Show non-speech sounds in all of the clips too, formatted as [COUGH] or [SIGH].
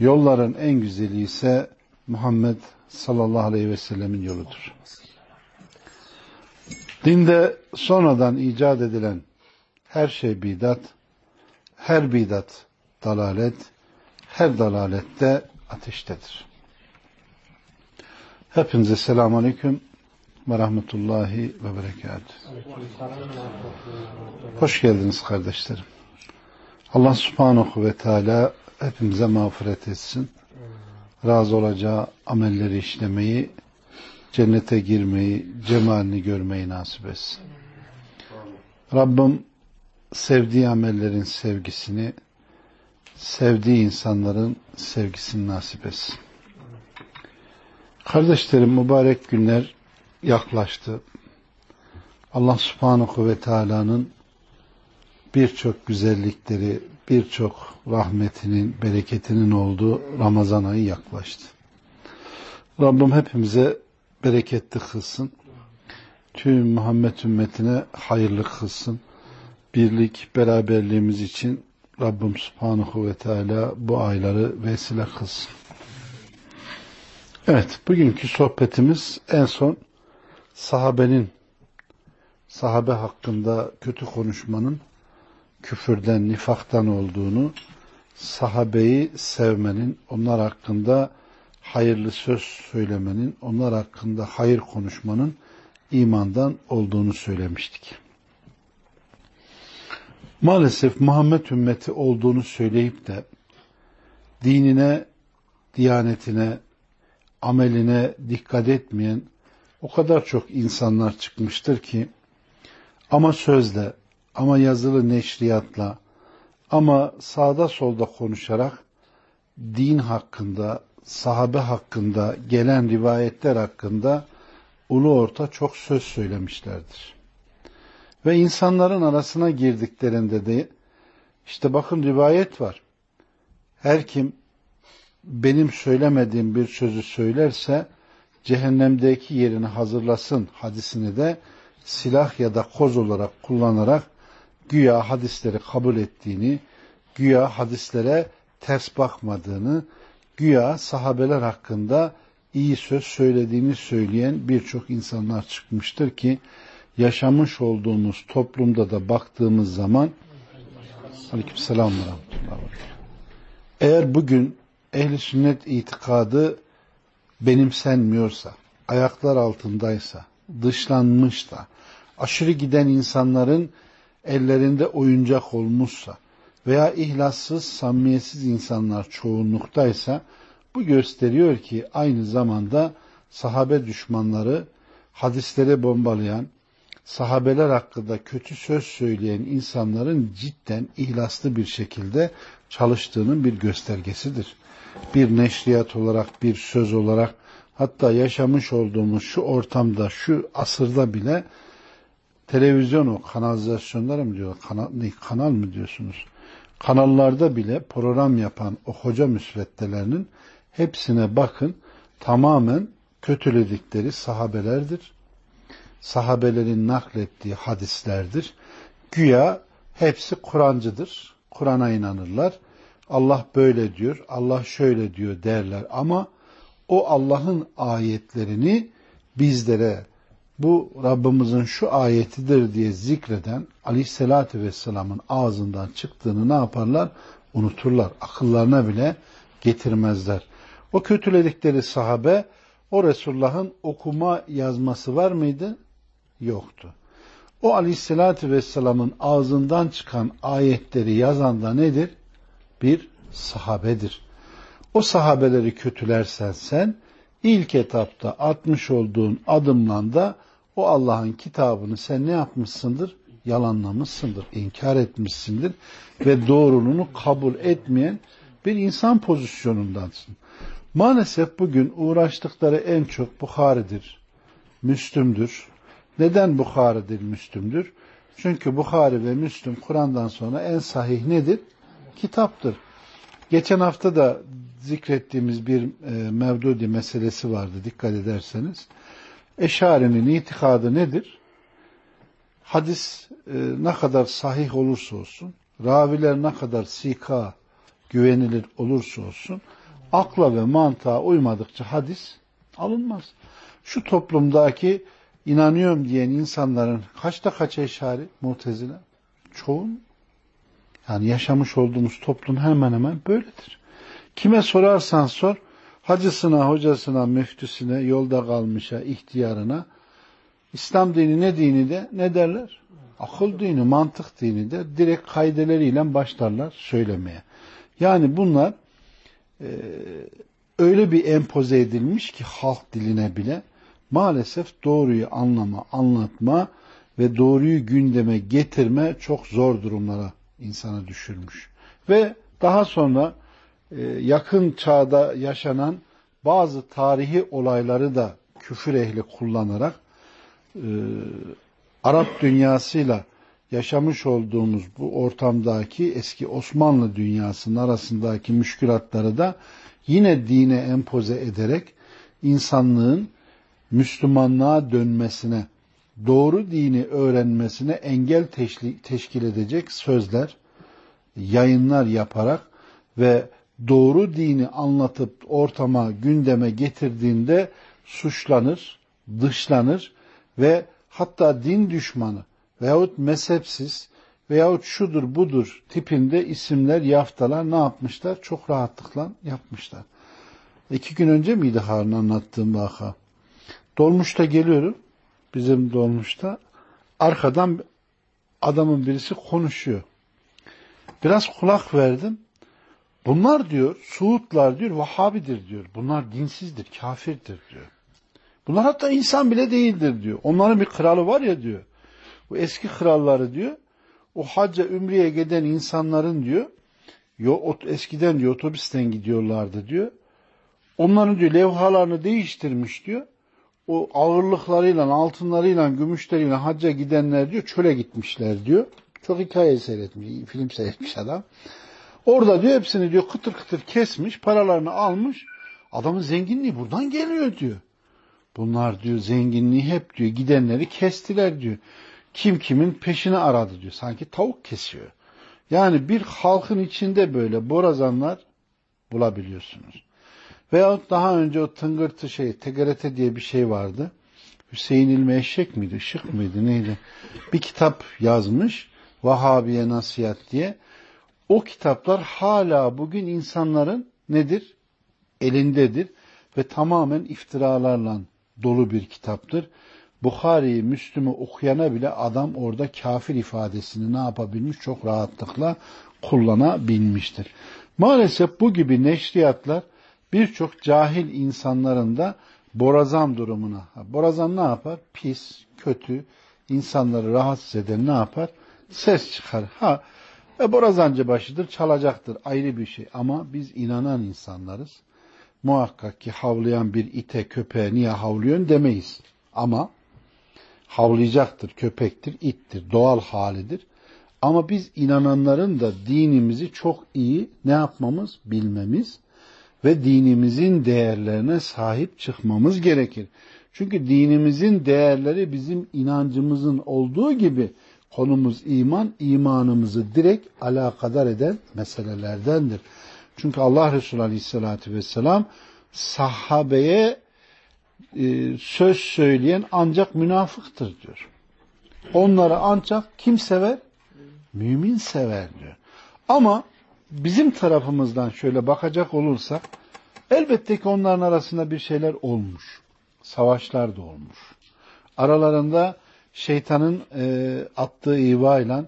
Yolların en güzeli ise Muhammed sallallahu aleyhi ve sellemin yoludur. Dinde sonradan icat edilen her şey bidat, her bidat dalalet, her dalalette ateştedir. Hepinize selamun aleyküm ve rahmetullahi ve berekatuhu. Hoş geldiniz kardeşlerim. Allah subhanahu ve teala hepimize mağfiret etsin. Razı olacağı amelleri işlemeyi, cennete girmeyi, cemalini görmeyi nasip etsin. Rabbim sevdiği amellerin sevgisini, sevdiği insanların sevgisini nasip etsin. Kardeşlerim mübarek günler yaklaştı. Allah subhanahu ve teala'nın birçok güzellikleri, birçok rahmetinin, bereketinin olduğu Ramazan ayı yaklaştı. Rabbim hepimize bereketli kılsın. Tüm Muhammed ümmetine hayırlı kılsın. Birlik, beraberliğimiz için Rabbim Subhanahu ve Teala bu ayları vesile kılsın. Evet, bugünkü sohbetimiz en son sahabenin, sahabe hakkında kötü konuşmanın küfürden, nifaktan olduğunu, sahabeyi sevmenin, onlar hakkında hayırlı söz söylemenin, onlar hakkında hayır konuşmanın imandan olduğunu söylemiştik. Maalesef Muhammed ümmeti olduğunu söyleyip de dinine, diyanetine, ameline dikkat etmeyen o kadar çok insanlar çıkmıştır ki ama sözle, ama yazılı neşriyatla ama sağda solda konuşarak din hakkında, sahabe hakkında, gelen rivayetler hakkında ulu orta çok söz söylemişlerdir. Ve insanların arasına girdiklerinde de işte bakın rivayet var. Her kim benim söylemediğim bir sözü söylerse cehennemdeki yerini hazırlasın hadisini de silah ya da koz olarak kullanarak güya hadisleri kabul ettiğini, güya hadislere ters bakmadığını, güya sahabeler hakkında iyi söz söylediğini söyleyen birçok insanlar çıkmıştır ki yaşamış olduğumuz toplumda da baktığımız zaman Aleykümselam ve Eğer bugün ehli sünnet itikadı benimsenmiyorsa, ayaklar altındaysa, dışlanmış da, aşırı giden insanların ellerinde oyuncak olmuşsa veya ihlassız, samimiyetsiz insanlar çoğunluktaysa bu gösteriyor ki aynı zamanda sahabe düşmanları hadisleri bombalayan, sahabeler hakkında kötü söz söyleyen insanların cidden ihlaslı bir şekilde çalıştığının bir göstergesidir. Bir neşriyat olarak, bir söz olarak hatta yaşamış olduğumuz şu ortamda, şu asırda bile televizyon o kanalizasyonları mı diyor, kanal, ne, kanal mı diyorsunuz? Kanallarda bile program yapan o hoca müsveddelerinin hepsine bakın tamamen kötüledikleri sahabelerdir. Sahabelerin naklettiği hadislerdir. Güya hepsi Kur'ancıdır. Kur'an'a inanırlar. Allah böyle diyor, Allah şöyle diyor derler ama o Allah'ın ayetlerini bizlere bu Rabbimizin şu ayetidir diye zikreden aleyhissalatü vesselamın ağzından çıktığını ne yaparlar? Unuturlar. Akıllarına bile getirmezler. O kötüledikleri sahabe o Resulullah'ın okuma yazması var mıydı? Yoktu. O aleyhissalatü vesselamın ağzından çıkan ayetleri yazan da nedir? Bir sahabedir. O sahabeleri kötülersen sen ilk etapta atmış olduğun adımla da o Allah'ın kitabını sen ne yapmışsındır? Yalanlamışsındır, inkar etmişsindir ve doğruluğunu kabul etmeyen Bir insan pozisyonundansın. Maalesef bugün uğraştıkları en çok Bukhari'dir, Müslüm'dür. Neden Bukhari'dir, Müslüm'dür? Çünkü Bukhari ve Müslüm Kur'an'dan sonra en sahih nedir? Kitaptır. Geçen hafta da zikrettiğimiz bir e, Mevdudi meselesi vardı dikkat ederseniz. Eşari'nin itikadı nedir? Hadis e, ne kadar sahih olursa olsun, raviler ne kadar sika, güvenilir olursa olsun, akla ve mantığa uymadıkça hadis alınmaz. Şu toplumdaki inanıyorum diyen insanların kaçta kaç eşari mutezile? Çoğun. Yani yaşamış olduğumuz toplum hemen hemen böyledir. Kime sorarsan sor, hacısına, hocasına, müftüsüne, yolda kalmışa, ihtiyarına, İslam dini ne dini de ne derler? Akıl dini, mantık dini de direkt kaideleriyle başlarlar söylemeye. Yani bunlar e, öyle bir empoze edilmiş ki halk diline bile maalesef doğruyu anlama, anlatma ve doğruyu gündeme getirme çok zor durumlara insanı düşürmüş. Ve daha sonra yakın çağda yaşanan bazı tarihi olayları da küfür ehli kullanarak e, Arap dünyasıyla yaşamış olduğumuz bu ortamdaki eski Osmanlı dünyasının arasındaki müşkülatları da yine dine empoze ederek insanlığın Müslümanlığa dönmesine, doğru dini öğrenmesine engel teşkil edecek sözler, yayınlar yaparak ve doğru dini anlatıp ortama, gündeme getirdiğinde suçlanır, dışlanır ve hatta din düşmanı veyahut mezhepsiz veyahut şudur budur tipinde isimler, yaftalar ne yapmışlar? Çok rahatlıkla yapmışlar. İki gün önce miydi Harun anlattığım vaka? Dolmuşta geliyorum. Bizim dolmuşta. Arkadan adamın birisi konuşuyor. Biraz kulak verdim. Bunlar diyor, Suudlar diyor, Vahabidir diyor. Bunlar dinsizdir, kafirdir diyor. Bunlar hatta insan bile değildir diyor. Onların bir kralı var ya diyor. Bu eski kralları diyor. O hacca ümriye giden insanların diyor. Yo, eskiden diyor otobüsten gidiyorlardı diyor. Onların diyor levhalarını değiştirmiş diyor. O ağırlıklarıyla, altınlarıyla, gümüşleriyle hacca gidenler diyor çöle gitmişler diyor. Çok hikaye seyretmiş, film seyretmiş adam. Orada diyor hepsini diyor kıtır kıtır kesmiş, paralarını almış. Adamın zenginliği buradan geliyor diyor. Bunlar diyor zenginliği hep diyor gidenleri kestiler diyor. Kim kimin peşini aradı diyor. Sanki tavuk kesiyor. Yani bir halkın içinde böyle borazanlar bulabiliyorsunuz. Veyahut daha önce o tıngırtı şey, tegerete diye bir şey vardı. Hüseyin İlmi Eşek miydi, Işık mıydı, neydi? Bir kitap yazmış, Vahabiye Nasihat diye. O kitaplar hala bugün insanların nedir? Elindedir ve tamamen iftiralarla dolu bir kitaptır. Bukhari'yi, Müslüm'ü okuyana bile adam orada kafir ifadesini ne yapabilmiş? Çok rahatlıkla kullanabilmiştir. Maalesef bu gibi neşriyatlar birçok cahil insanların da borazan durumuna. Borazan ne yapar? Pis, kötü, insanları rahatsız eden ne yapar? Ses çıkar. Ha, e, borazancı başıdır, çalacaktır. Ayrı bir şey. Ama biz inanan insanlarız. Muhakkak ki havlayan bir ite, köpeğe niye havlıyorsun demeyiz. Ama havlayacaktır, köpektir, ittir, doğal halidir. Ama biz inananların da dinimizi çok iyi ne yapmamız? Bilmemiz ve dinimizin değerlerine sahip çıkmamız gerekir. Çünkü dinimizin değerleri bizim inancımızın olduğu gibi konumuz iman, imanımızı direkt alakadar eden meselelerdendir. Çünkü Allah Resulü Aleyhisselatü Vesselam sahabeye e, söz söyleyen ancak münafıktır diyor. Onları ancak kim sever? Mümin sever diyor. Ama bizim tarafımızdan şöyle bakacak olursak elbette ki onların arasında bir şeyler olmuş. Savaşlar da olmuş. Aralarında şeytanın e, attığı ivayla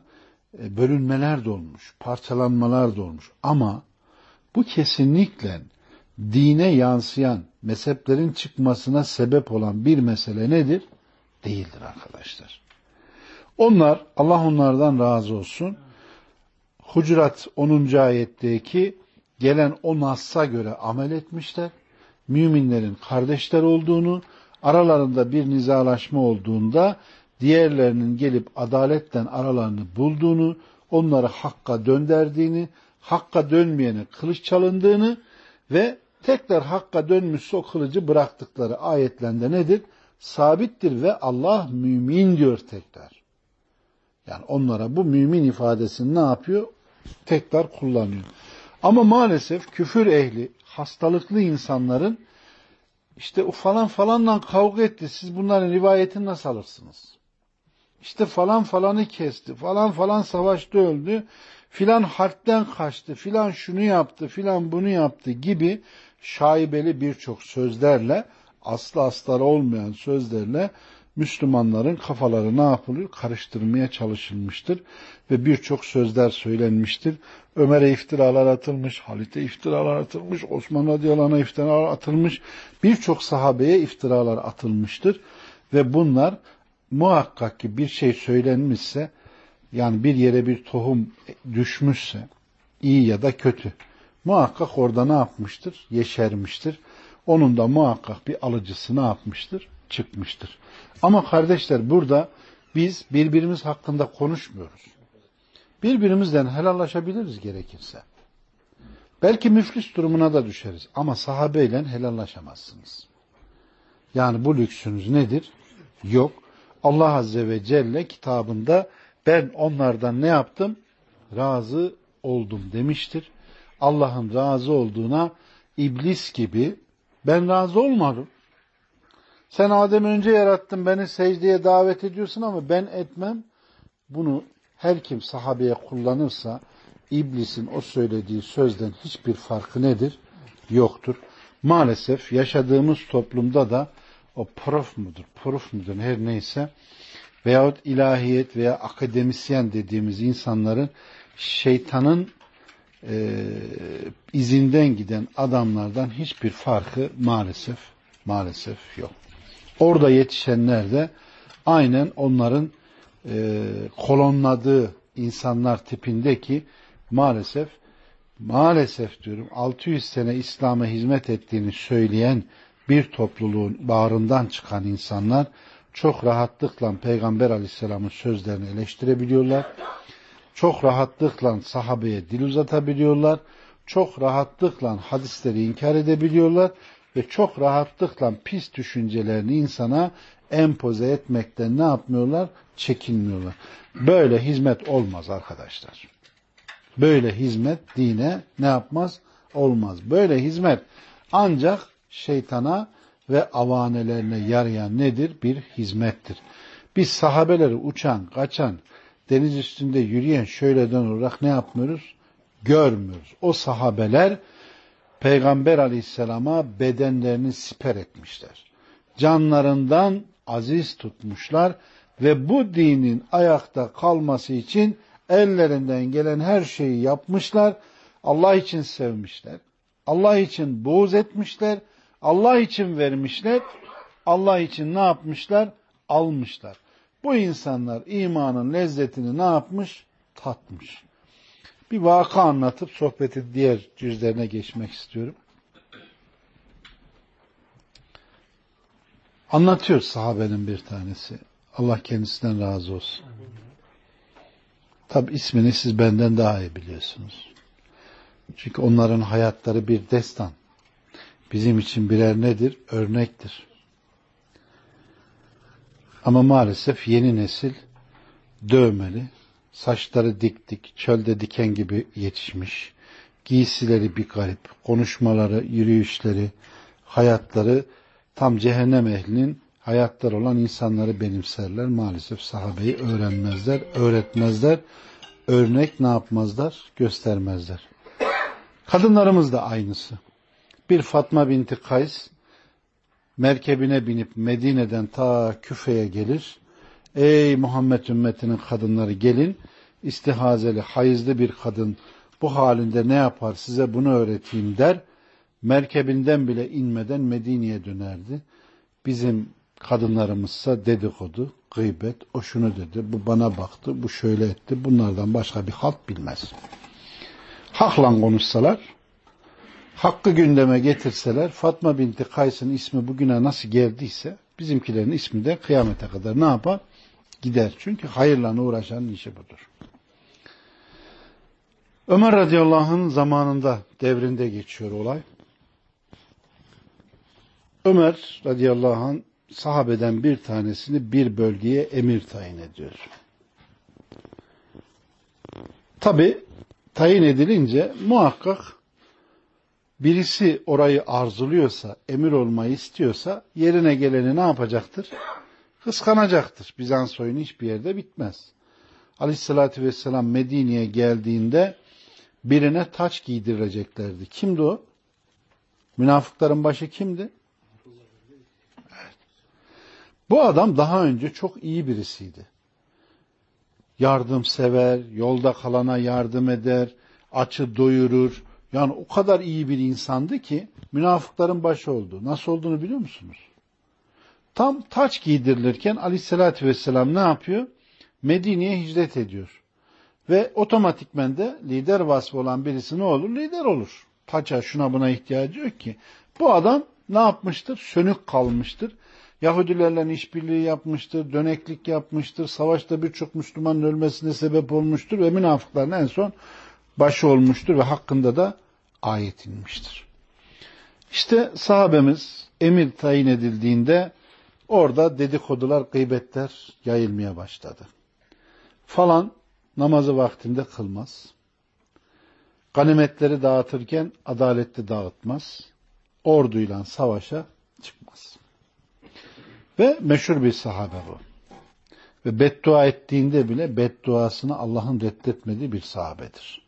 e, bölünmeler de olmuş. Parçalanmalar da olmuş. Ama bu kesinlikle dine yansıyan mezheplerin çıkmasına sebep olan bir mesele nedir? Değildir arkadaşlar. Onlar, Allah onlardan razı olsun. Hucurat 10. ayetteki gelen o nassa göre amel etmişler. Müminlerin kardeşler olduğunu, aralarında bir nizalaşma olduğunda diğerlerinin gelip adaletten aralarını bulduğunu, onları hakka dönderdiğini, hakka dönmeyene kılıç çalındığını ve tekrar hakka dönmüşse o kılıcı bıraktıkları ayetlerinde nedir? Sabittir ve Allah mümin diyor tekrar. Yani onlara bu mümin ifadesini ne yapıyor? Tekrar kullanıyor. Ama maalesef küfür ehli, hastalıklı insanların işte falan falanla kavga etti. Siz bunların rivayetini nasıl alırsınız? İşte falan falanı kesti, falan falan savaşta öldü, filan harpten kaçtı, filan şunu yaptı, filan bunu yaptı gibi şaibeli birçok sözlerle, aslı astarı olmayan sözlerle Müslümanların kafaları ne yapılıyor? Karıştırmaya çalışılmıştır ve birçok sözler söylenmiştir. Ömer'e iftiralar atılmış, Halit'e iftiralar atılmış, Osman radıyallahu iftiralar atılmış, birçok sahabeye iftiralar atılmıştır ve bunlar muhakkak ki bir şey söylenmişse yani bir yere bir tohum düşmüşse iyi ya da kötü muhakkak orada ne yapmıştır? Yeşermiştir. Onun da muhakkak bir alıcısı ne yapmıştır? Çıkmıştır. Ama kardeşler burada biz birbirimiz hakkında konuşmuyoruz. Birbirimizden helallaşabiliriz gerekirse. Belki müflis durumuna da düşeriz ama sahabeyle helallaşamazsınız. Yani bu lüksünüz nedir? Yok. Allah Azze ve Celle kitabında ben onlardan ne yaptım? Razı oldum demiştir. Allah'ın razı olduğuna iblis gibi ben razı olmadım. Sen Adem'i önce yarattın beni secdeye davet ediyorsun ama ben etmem. Bunu her kim sahabeye kullanırsa iblisin o söylediği sözden hiçbir farkı nedir? Yoktur. Maalesef yaşadığımız toplumda da o prof mudur, prof mudur? Her neyse. Veyahut ilahiyet veya akademisyen dediğimiz insanların şeytanın e, izinden giden adamlardan hiçbir farkı maalesef maalesef yok. Orada yetişenler de aynen onların e, kolonladığı insanlar tipindeki maalesef maalesef diyorum 600 sene İslam'a hizmet ettiğini söyleyen bir topluluğun bağrından çıkan insanlar çok rahatlıkla Peygamber aleyhisselamın sözlerini eleştirebiliyorlar. Çok rahatlıkla sahabeye dil uzatabiliyorlar. Çok rahatlıkla hadisleri inkar edebiliyorlar ve çok rahatlıkla pis düşüncelerini insana empoze etmekten ne yapmıyorlar? Çekinmiyorlar. Böyle hizmet olmaz arkadaşlar. Böyle hizmet dine ne yapmaz? Olmaz. Böyle hizmet ancak şeytana ve avanelerine yarayan nedir? Bir hizmettir. Biz sahabeleri uçan, kaçan, deniz üstünde yürüyen şöyleden olarak ne yapmıyoruz? Görmüyoruz. O sahabeler Peygamber aleyhisselama bedenlerini siper etmişler. Canlarından aziz tutmuşlar ve bu dinin ayakta kalması için ellerinden gelen her şeyi yapmışlar. Allah için sevmişler. Allah için boğuz etmişler. Allah için vermişler. Allah için ne yapmışlar? Almışlar. Bu insanlar imanın lezzetini ne yapmış? Tatmış. Bir vaka anlatıp sohbeti diğer cüzlerine geçmek istiyorum. Anlatıyor sahabenin bir tanesi. Allah kendisinden razı olsun. Tabi ismini siz benden daha iyi biliyorsunuz. Çünkü onların hayatları bir destan. Bizim için birer nedir? Örnektir. Ama maalesef yeni nesil dövmeli, saçları dik dik, çölde diken gibi yetişmiş, giysileri bir garip, konuşmaları, yürüyüşleri, hayatları tam cehennem ehlinin hayatlar olan insanları benimserler. Maalesef sahabeyi öğrenmezler, öğretmezler, örnek ne yapmazlar? Göstermezler. Kadınlarımız da aynısı. Bir Fatma binti Kays merkebine binip Medine'den ta Küfe'ye gelir. Ey Muhammed ümmetinin kadınları gelin. istihazeli, hayızlı bir kadın bu halinde ne yapar size bunu öğreteyim der. Merkebinden bile inmeden Medine'ye dönerdi. Bizim kadınlarımızsa dedikodu, gıybet, o şunu dedi, bu bana baktı, bu şöyle etti, bunlardan başka bir halt bilmez. Hakla konuşsalar hakkı gündeme getirseler Fatma binti Kays'ın ismi bugüne nasıl geldiyse bizimkilerin ismi de kıyamete kadar ne yapar? Gider. Çünkü hayırla uğraşanın işi budur. Ömer radıyallahu anh'ın zamanında devrinde geçiyor olay. Ömer radıyallahu anh sahabeden bir tanesini bir bölgeye emir tayin ediyor. Tabi tayin edilince muhakkak birisi orayı arzuluyorsa, emir olmayı istiyorsa yerine geleni ne yapacaktır? Kıskanacaktır. Bizans soyunu hiçbir yerde bitmez. Aleyhissalatü vesselam Medine'ye geldiğinde birine taç giydireceklerdi. Kimdi o? Münafıkların başı kimdi? Evet. Bu adam daha önce çok iyi birisiydi. Yardımsever, yolda kalana yardım eder, açı doyurur. Yani o kadar iyi bir insandı ki münafıkların başı oldu. Nasıl olduğunu biliyor musunuz? Tam taç giydirilirken aleyhissalatü vesselam ne yapıyor? Medine'ye hicret ediyor. Ve otomatikmen de lider vasfı olan birisi ne olur? Lider olur. Paça şuna buna ihtiyacı yok ki. Bu adam ne yapmıştır? Sönük kalmıştır. Yahudilerle işbirliği yapmıştır, döneklik yapmıştır, savaşta birçok Müslümanın ölmesine sebep olmuştur ve münafıkların en son başı olmuştur ve hakkında da ayet inmiştir. İşte sahabemiz emir tayin edildiğinde orada dedikodular, gıybetler yayılmaya başladı. Falan namazı vaktinde kılmaz. Ganimetleri dağıtırken adaletli dağıtmaz. Orduyla savaşa çıkmaz. Ve meşhur bir sahabe bu. Ve beddua ettiğinde bile bedduasını Allah'ın reddetmediği bir sahabedir.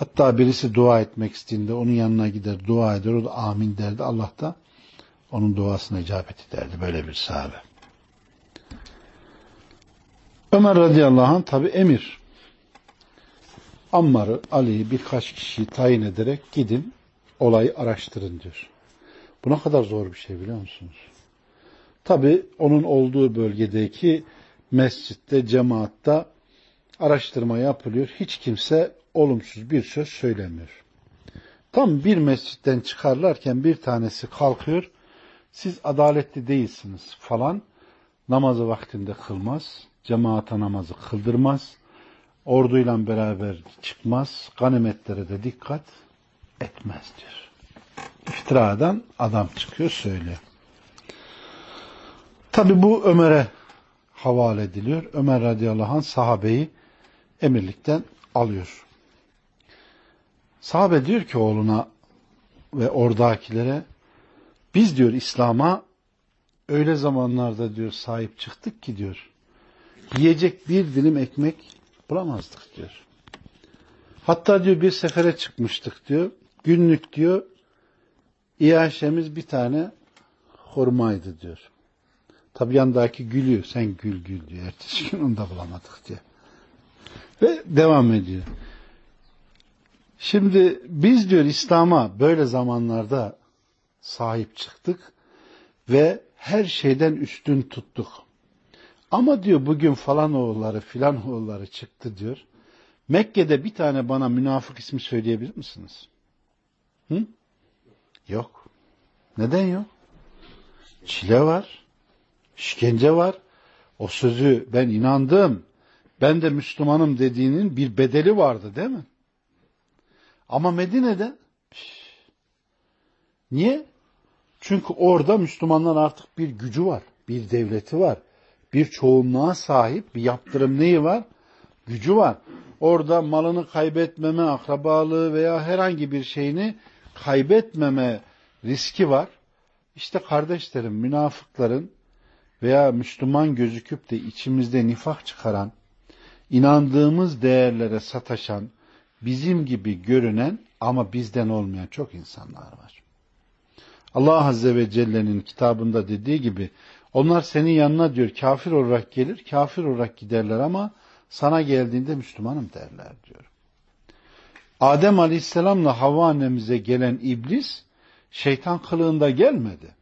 Hatta birisi dua etmek istediğinde onun yanına gider, dua eder, o da amin derdi. Allah da onun duasına icabet ederdi. Böyle bir sahabe. Ömer radıyallahu anh tabi emir. Ammar'ı, Ali'yi birkaç kişiyi tayin ederek gidin olayı araştırın diyor. Bu ne kadar zor bir şey biliyor musunuz? Tabi onun olduğu bölgedeki mescitte, cemaatta araştırma yapılıyor. Hiç kimse olumsuz bir söz söylemiyor. Tam bir mescitten çıkarlarken bir tanesi kalkıyor. Siz adaletli değilsiniz falan. Namazı vaktinde kılmaz. Cemaata namazı kıldırmaz orduyla beraber çıkmaz, ganimetlere de dikkat etmez diyor. İftiradan adam çıkıyor söylüyor. Tabi bu Ömer'e havale ediliyor. Ömer radıyallahu anh sahabeyi emirlikten alıyor. Sahabe diyor ki oğluna ve oradakilere biz diyor İslam'a öyle zamanlarda diyor sahip çıktık ki diyor yiyecek bir dilim ekmek bulamazdık diyor. Hatta diyor bir sefere çıkmıştık diyor. Günlük diyor iaşemiz bir tane hurmaydı diyor. Tabi yandaki gülüyor. Sen gül gül diyor. Ertesi gün onu da bulamadık diyor. Ve devam ediyor. Şimdi biz diyor İslam'a böyle zamanlarda sahip çıktık ve her şeyden üstün tuttuk. Ama diyor bugün falan oğulları filan oğulları çıktı diyor. Mekke'de bir tane bana münafık ismi söyleyebilir misiniz? Hı? Yok. Neden yok? Çile var. işkence var. O sözü ben inandım. Ben de Müslümanım dediğinin bir bedeli vardı değil mi? Ama Medine'de niye? Çünkü orada Müslümanlar artık bir gücü var, bir devleti var bir çoğunluğa sahip bir yaptırım neyi var? Gücü var. Orada malını kaybetmeme, akrabalığı veya herhangi bir şeyini kaybetmeme riski var. İşte kardeşlerim, münafıkların veya Müslüman gözüküp de içimizde nifak çıkaran, inandığımız değerlere sataşan, bizim gibi görünen ama bizden olmayan çok insanlar var. Allah Azze ve Celle'nin kitabında dediği gibi onlar senin yanına diyor kafir olarak gelir, kafir olarak giderler ama sana geldiğinde Müslümanım derler diyor. Adem Aleyhisselam'la Havva annemize gelen iblis şeytan kılığında gelmedi.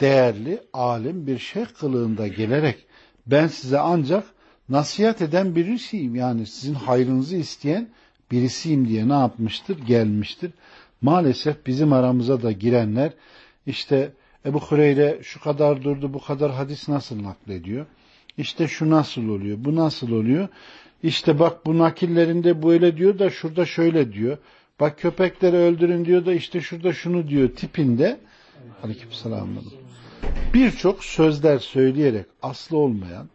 Değerli, alim bir şeyh kılığında gelerek ben size ancak nasihat eden birisiyim. Yani sizin hayrınızı isteyen birisiyim diye ne yapmıştır? Gelmiştir. Maalesef bizim aramıza da girenler işte Ebu Hureyre şu kadar durdu bu kadar hadis nasıl naklediyor? İşte şu nasıl oluyor bu nasıl oluyor? İşte bak bu nakillerinde böyle diyor da şurada şöyle diyor. Bak köpekleri öldürün diyor da işte şurada şunu diyor tipinde. Aleykümselam. Birçok sözler söyleyerek aslı olmayan,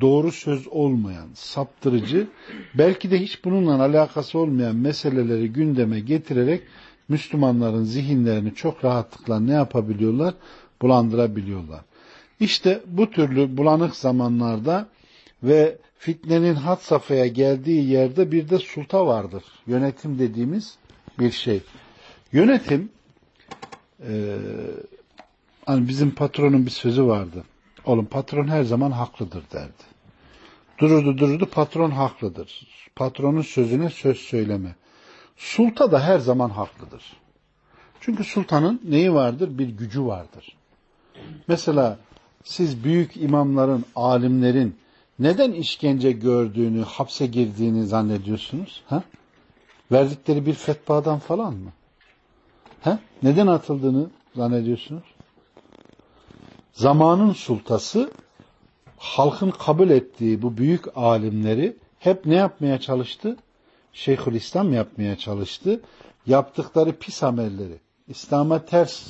doğru söz olmayan, saptırıcı, belki de hiç bununla alakası olmayan meseleleri gündeme getirerek Müslümanların zihinlerini çok rahatlıkla ne yapabiliyorlar? Bulandırabiliyorlar. İşte bu türlü bulanık zamanlarda ve fitnenin hat safhaya geldiği yerde bir de sulta vardır. Yönetim dediğimiz bir şey. Yönetim e, hani bizim patronun bir sözü vardı. Oğlum patron her zaman haklıdır derdi. Dururdu dururdu patron haklıdır. Patronun sözüne söz söyleme. Sulta da her zaman haklıdır. Çünkü sultanın neyi vardır? Bir gücü vardır. Mesela siz büyük imamların, alimlerin neden işkence gördüğünü, hapse girdiğini zannediyorsunuz? Ha? Verdikleri bir fetvadan falan mı? Ha? Neden atıldığını zannediyorsunuz? Zamanın sultası halkın kabul ettiği bu büyük alimleri hep ne yapmaya çalıştı? Şeyhülislam yapmaya çalıştı. Yaptıkları pis amelleri, İslam'a ters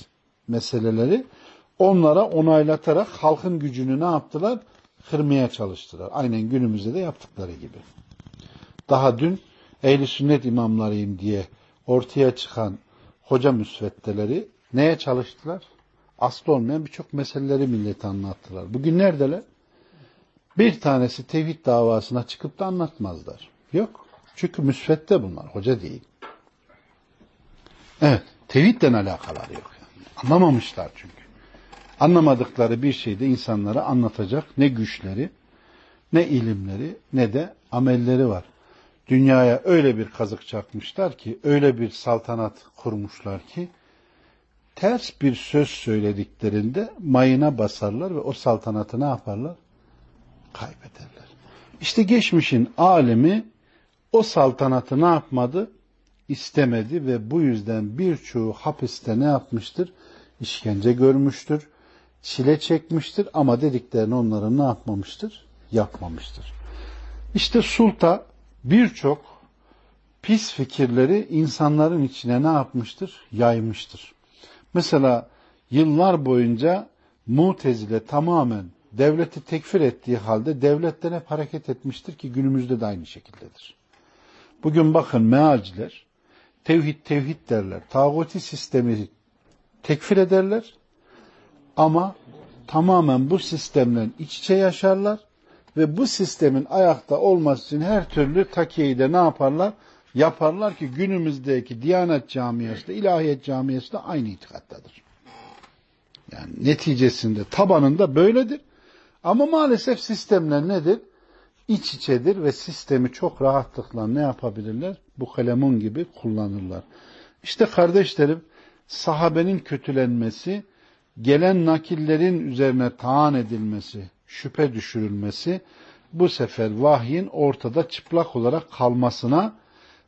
meseleleri onlara onaylatarak halkın gücünü ne yaptılar? Kırmaya çalıştılar. Aynen günümüzde de yaptıkları gibi. Daha dün ehli sünnet imamlarıyım diye ortaya çıkan hoca müsveddeleri neye çalıştılar? Aslı olmayan birçok meseleleri millete anlattılar. Bugün neredeler? Bir tanesi tevhid davasına çıkıp da anlatmazlar. Yok. Çünkü müsvedde bunlar. Hoca değil. Evet. Tevhidden alakaları yok. Yani. Anlamamışlar çünkü. Anlamadıkları bir şeyde insanlara anlatacak ne güçleri, ne ilimleri, ne de amelleri var. Dünyaya öyle bir kazık çakmışlar ki, öyle bir saltanat kurmuşlar ki, ters bir söz söylediklerinde mayına basarlar ve o saltanatı ne yaparlar? Kaybederler. İşte geçmişin alemi o saltanatı ne yapmadı? İstemedi ve bu yüzden birçoğu hapiste ne yapmıştır? İşkence görmüştür, çile çekmiştir ama dediklerini onlara ne yapmamıştır? Yapmamıştır. İşte sulta birçok pis fikirleri insanların içine ne yapmıştır? Yaymıştır. Mesela yıllar boyunca Mutezile tamamen devleti tekfir ettiği halde devletten hep hareket etmiştir ki günümüzde de aynı şekildedir. Bugün bakın mealciler tevhid tevhid derler. Tağuti sistemi tekfir ederler ama tamamen bu sistemle iç içe yaşarlar ve bu sistemin ayakta olması için her türlü takiyeyi de ne yaparlar? Yaparlar ki günümüzdeki Diyanet camiası da İlahiyet camiası da aynı itikattadır. Yani neticesinde tabanında böyledir. Ama maalesef sistemler nedir? İç içedir ve sistemi çok rahatlıkla ne yapabilirler? Bu kalemun gibi kullanırlar. İşte kardeşlerim sahabenin kötülenmesi, gelen nakillerin üzerine taan edilmesi, şüphe düşürülmesi bu sefer vahyin ortada çıplak olarak kalmasına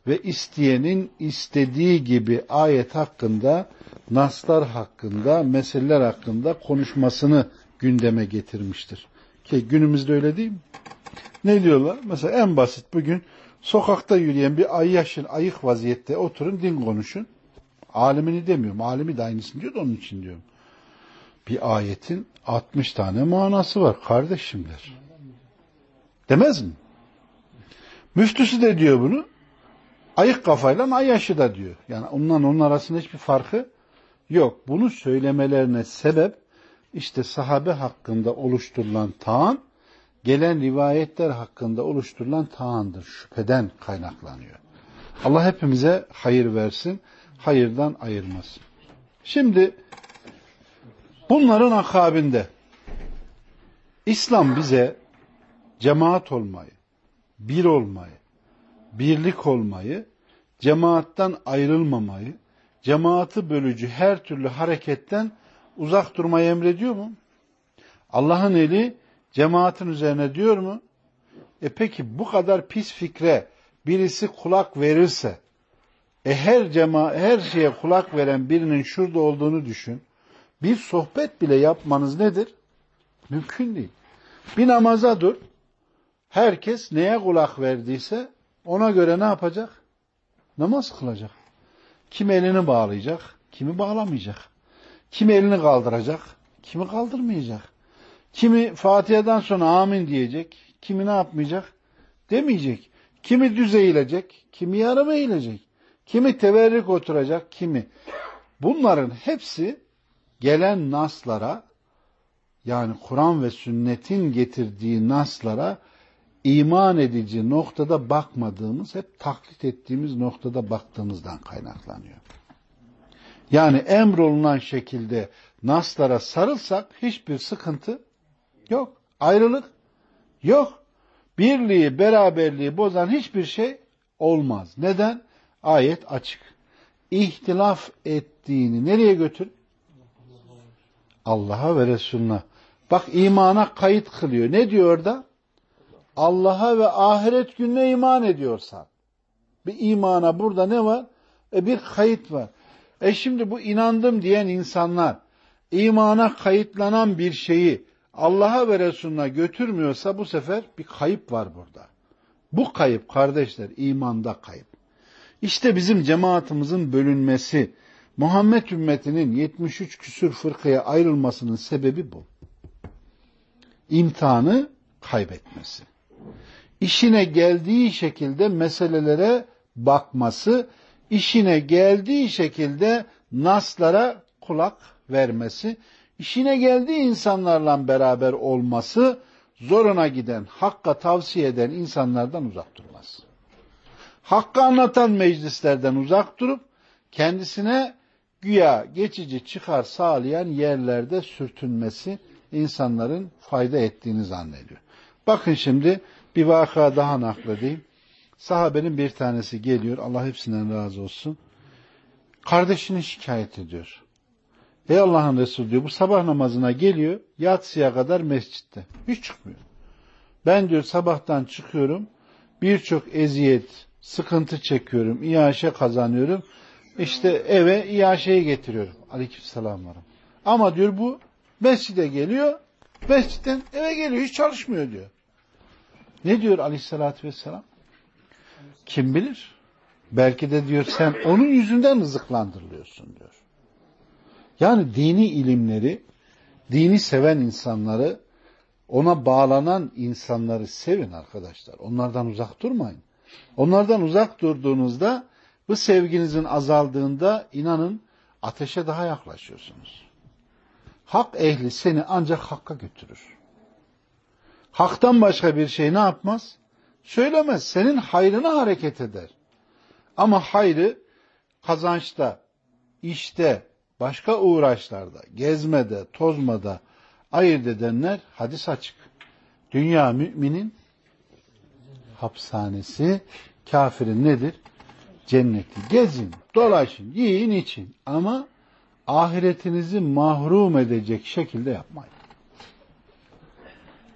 ve isteyenin istediği gibi ayet hakkında, naslar hakkında, meseleler hakkında konuşmasını gündeme getirmiştir. Ki günümüzde öyle değil mi? Ne diyorlar? Mesela en basit bugün sokakta yürüyen bir ay yaşın ayık vaziyette oturun din konuşun. Alimini demiyorum. Alimi de aynısını diyor da onun için diyorum. Bir ayetin 60 tane manası var kardeşim der. Demez mi? Müftüsü de diyor bunu. Ayık kafayla ay yaşı da diyor. Yani ondan onun arasında hiçbir farkı yok. Bunu söylemelerine sebep işte sahabe hakkında oluşturulan taan, gelen rivayetler hakkında oluşturulan taandır. Şüpheden kaynaklanıyor. Allah hepimize hayır versin, hayırdan ayırmasın. Şimdi bunların akabinde İslam bize cemaat olmayı, bir olmayı, birlik olmayı, cemaattan ayrılmamayı, cemaati bölücü her türlü hareketten uzak durmayı emrediyor mu? Allah'ın eli cemaatin üzerine diyor mu? E peki bu kadar pis fikre birisi kulak verirse E her cema her şeye kulak veren birinin şurada olduğunu düşün. Bir sohbet bile yapmanız nedir? Mümkün değil. Bir namaza dur. Herkes neye kulak verdiyse ona göre ne yapacak? Namaz kılacak. Kim elini bağlayacak, kimi bağlamayacak. Kimi elini kaldıracak, kimi kaldırmayacak. Kimi Fatiha'dan sonra amin diyecek, kimi ne yapmayacak? Demeyecek. Kimi düz eğilecek, kimi yarım eğilecek. Kimi teverrik oturacak, kimi. Bunların hepsi gelen naslara yani Kur'an ve sünnetin getirdiği naslara iman edici noktada bakmadığımız, hep taklit ettiğimiz noktada baktığımızdan kaynaklanıyor. Yani emrolunan şekilde naslara sarılsak hiçbir sıkıntı yok. Ayrılık yok. Birliği, beraberliği bozan hiçbir şey olmaz. Neden? Ayet açık. İhtilaf ettiğini nereye götür? Allah'a ve Resulüne. Bak imana kayıt kılıyor. Ne diyor orada? Allah'a ve ahiret gününe iman ediyorsan. Bir imana burada ne var? E bir kayıt var. E şimdi bu inandım diyen insanlar imana kayıtlanan bir şeyi Allah'a ve Resulüne götürmüyorsa bu sefer bir kayıp var burada. Bu kayıp kardeşler imanda kayıp. İşte bizim cemaatimizin bölünmesi, Muhammed ümmetinin 73 küsür fırkaya ayrılmasının sebebi bu. İmtihanı kaybetmesi. İşine geldiği şekilde meselelere bakması, işine geldiği şekilde naslara kulak vermesi, işine geldiği insanlarla beraber olması, zoruna giden, hakka tavsiye eden insanlardan uzak durmaz. Hakkı anlatan meclislerden uzak durup, kendisine güya geçici çıkar sağlayan yerlerde sürtünmesi insanların fayda ettiğini zannediyor. Bakın şimdi bir vaka daha nakledeyim. Sahabenin bir tanesi geliyor. Allah hepsinden razı olsun. Kardeşini şikayet ediyor. Ey Allah'ın Resulü diyor bu sabah namazına geliyor. Yatsıya kadar mescitte. Hiç çıkmıyor. Ben diyor sabahtan çıkıyorum. Birçok eziyet, sıkıntı çekiyorum. İyaşe kazanıyorum. İşte eve iaşeyi getiriyorum. Aleykümselam Ama diyor bu mescide geliyor. Mescitten eve geliyor. Hiç çalışmıyor diyor. Ne diyor aleyhissalatü vesselam? Kim bilir? Belki de diyor sen onun yüzünden rızıklandırılıyorsun diyor. Yani dini ilimleri, dini seven insanları, ona bağlanan insanları sevin arkadaşlar. Onlardan uzak durmayın. Onlardan uzak durduğunuzda bu sevginizin azaldığında inanın ateşe daha yaklaşıyorsunuz. Hak ehli seni ancak hakka götürür. Haktan başka bir şey ne yapmaz? Söylemez. Senin hayrına hareket eder. Ama hayrı kazançta, işte, başka uğraşlarda, gezmede, tozmada ayırt edenler hadis açık. Dünya müminin hapishanesi, kafirin nedir? Cenneti. Gezin, dolaşın, yiyin, için. Ama ahiretinizi mahrum edecek şekilde yapmayın.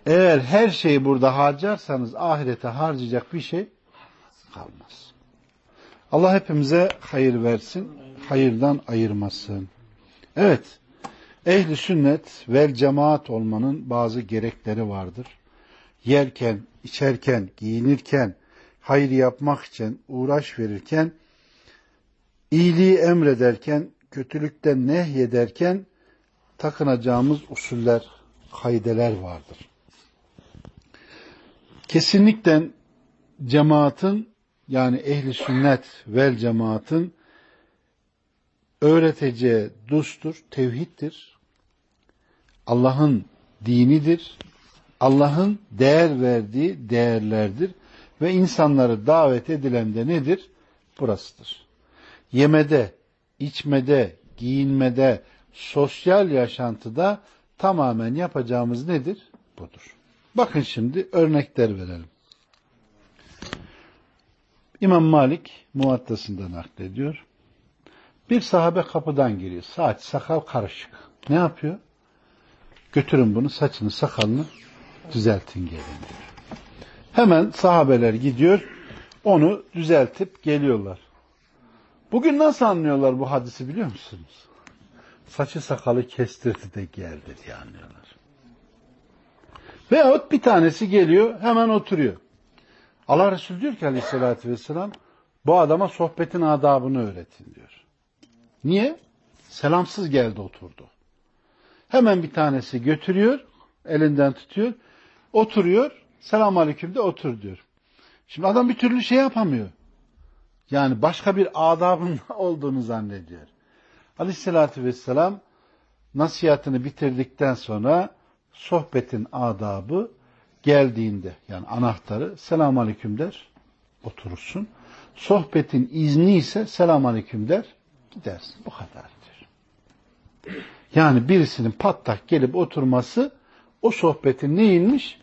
Eğer her şeyi burada harcarsanız ahirete harcayacak bir şey kalmaz. Allah hepimize hayır versin, hayırdan ayırmasın. Evet, ehli sünnet vel cemaat olmanın bazı gerekleri vardır. Yerken, içerken, giyinirken, hayır yapmak için uğraş verirken, iyiliği emrederken, kötülükten nehyederken takınacağımız usuller, kaideler vardır. Kesinlikle cemaatin yani ehli sünnet vel cemaatin öğreteceği dustur, tevhiddir. Allah'ın dinidir. Allah'ın değer verdiği değerlerdir. Ve insanları davet edilen de nedir? Burasıdır. Yemede, içmede, giyinmede, sosyal yaşantıda tamamen yapacağımız nedir? Budur. Bakın şimdi örnekler verelim. İmam Malik muvattasında naklediyor. Bir sahabe kapıdan giriyor. Saç, sakal karışık. Ne yapıyor? Götürün bunu, saçını, sakalını düzeltin gelin diyor. Hemen sahabeler gidiyor, onu düzeltip geliyorlar. Bugün nasıl anlıyorlar bu hadisi biliyor musunuz? Saçı sakalı kestirdi de geldi diye anlıyorlar. Veyahut bir tanesi geliyor hemen oturuyor. Allah Resulü diyor ki aleyhissalatü vesselam bu adama sohbetin adabını öğretin diyor. Niye? Selamsız geldi oturdu. Hemen bir tanesi götürüyor, elinden tutuyor, oturuyor, selam aleyküm de otur diyor. Şimdi adam bir türlü şey yapamıyor. Yani başka bir adabın [LAUGHS] olduğunu zannediyor. Aleyhissalatü vesselam nasihatini bitirdikten sonra sohbetin adabı geldiğinde yani anahtarı selam aleyküm der oturursun. Sohbetin izni ise selam aleyküm der gidersin. Bu kadardır. Yani birisinin pattak gelip oturması o sohbetin neyinmiş?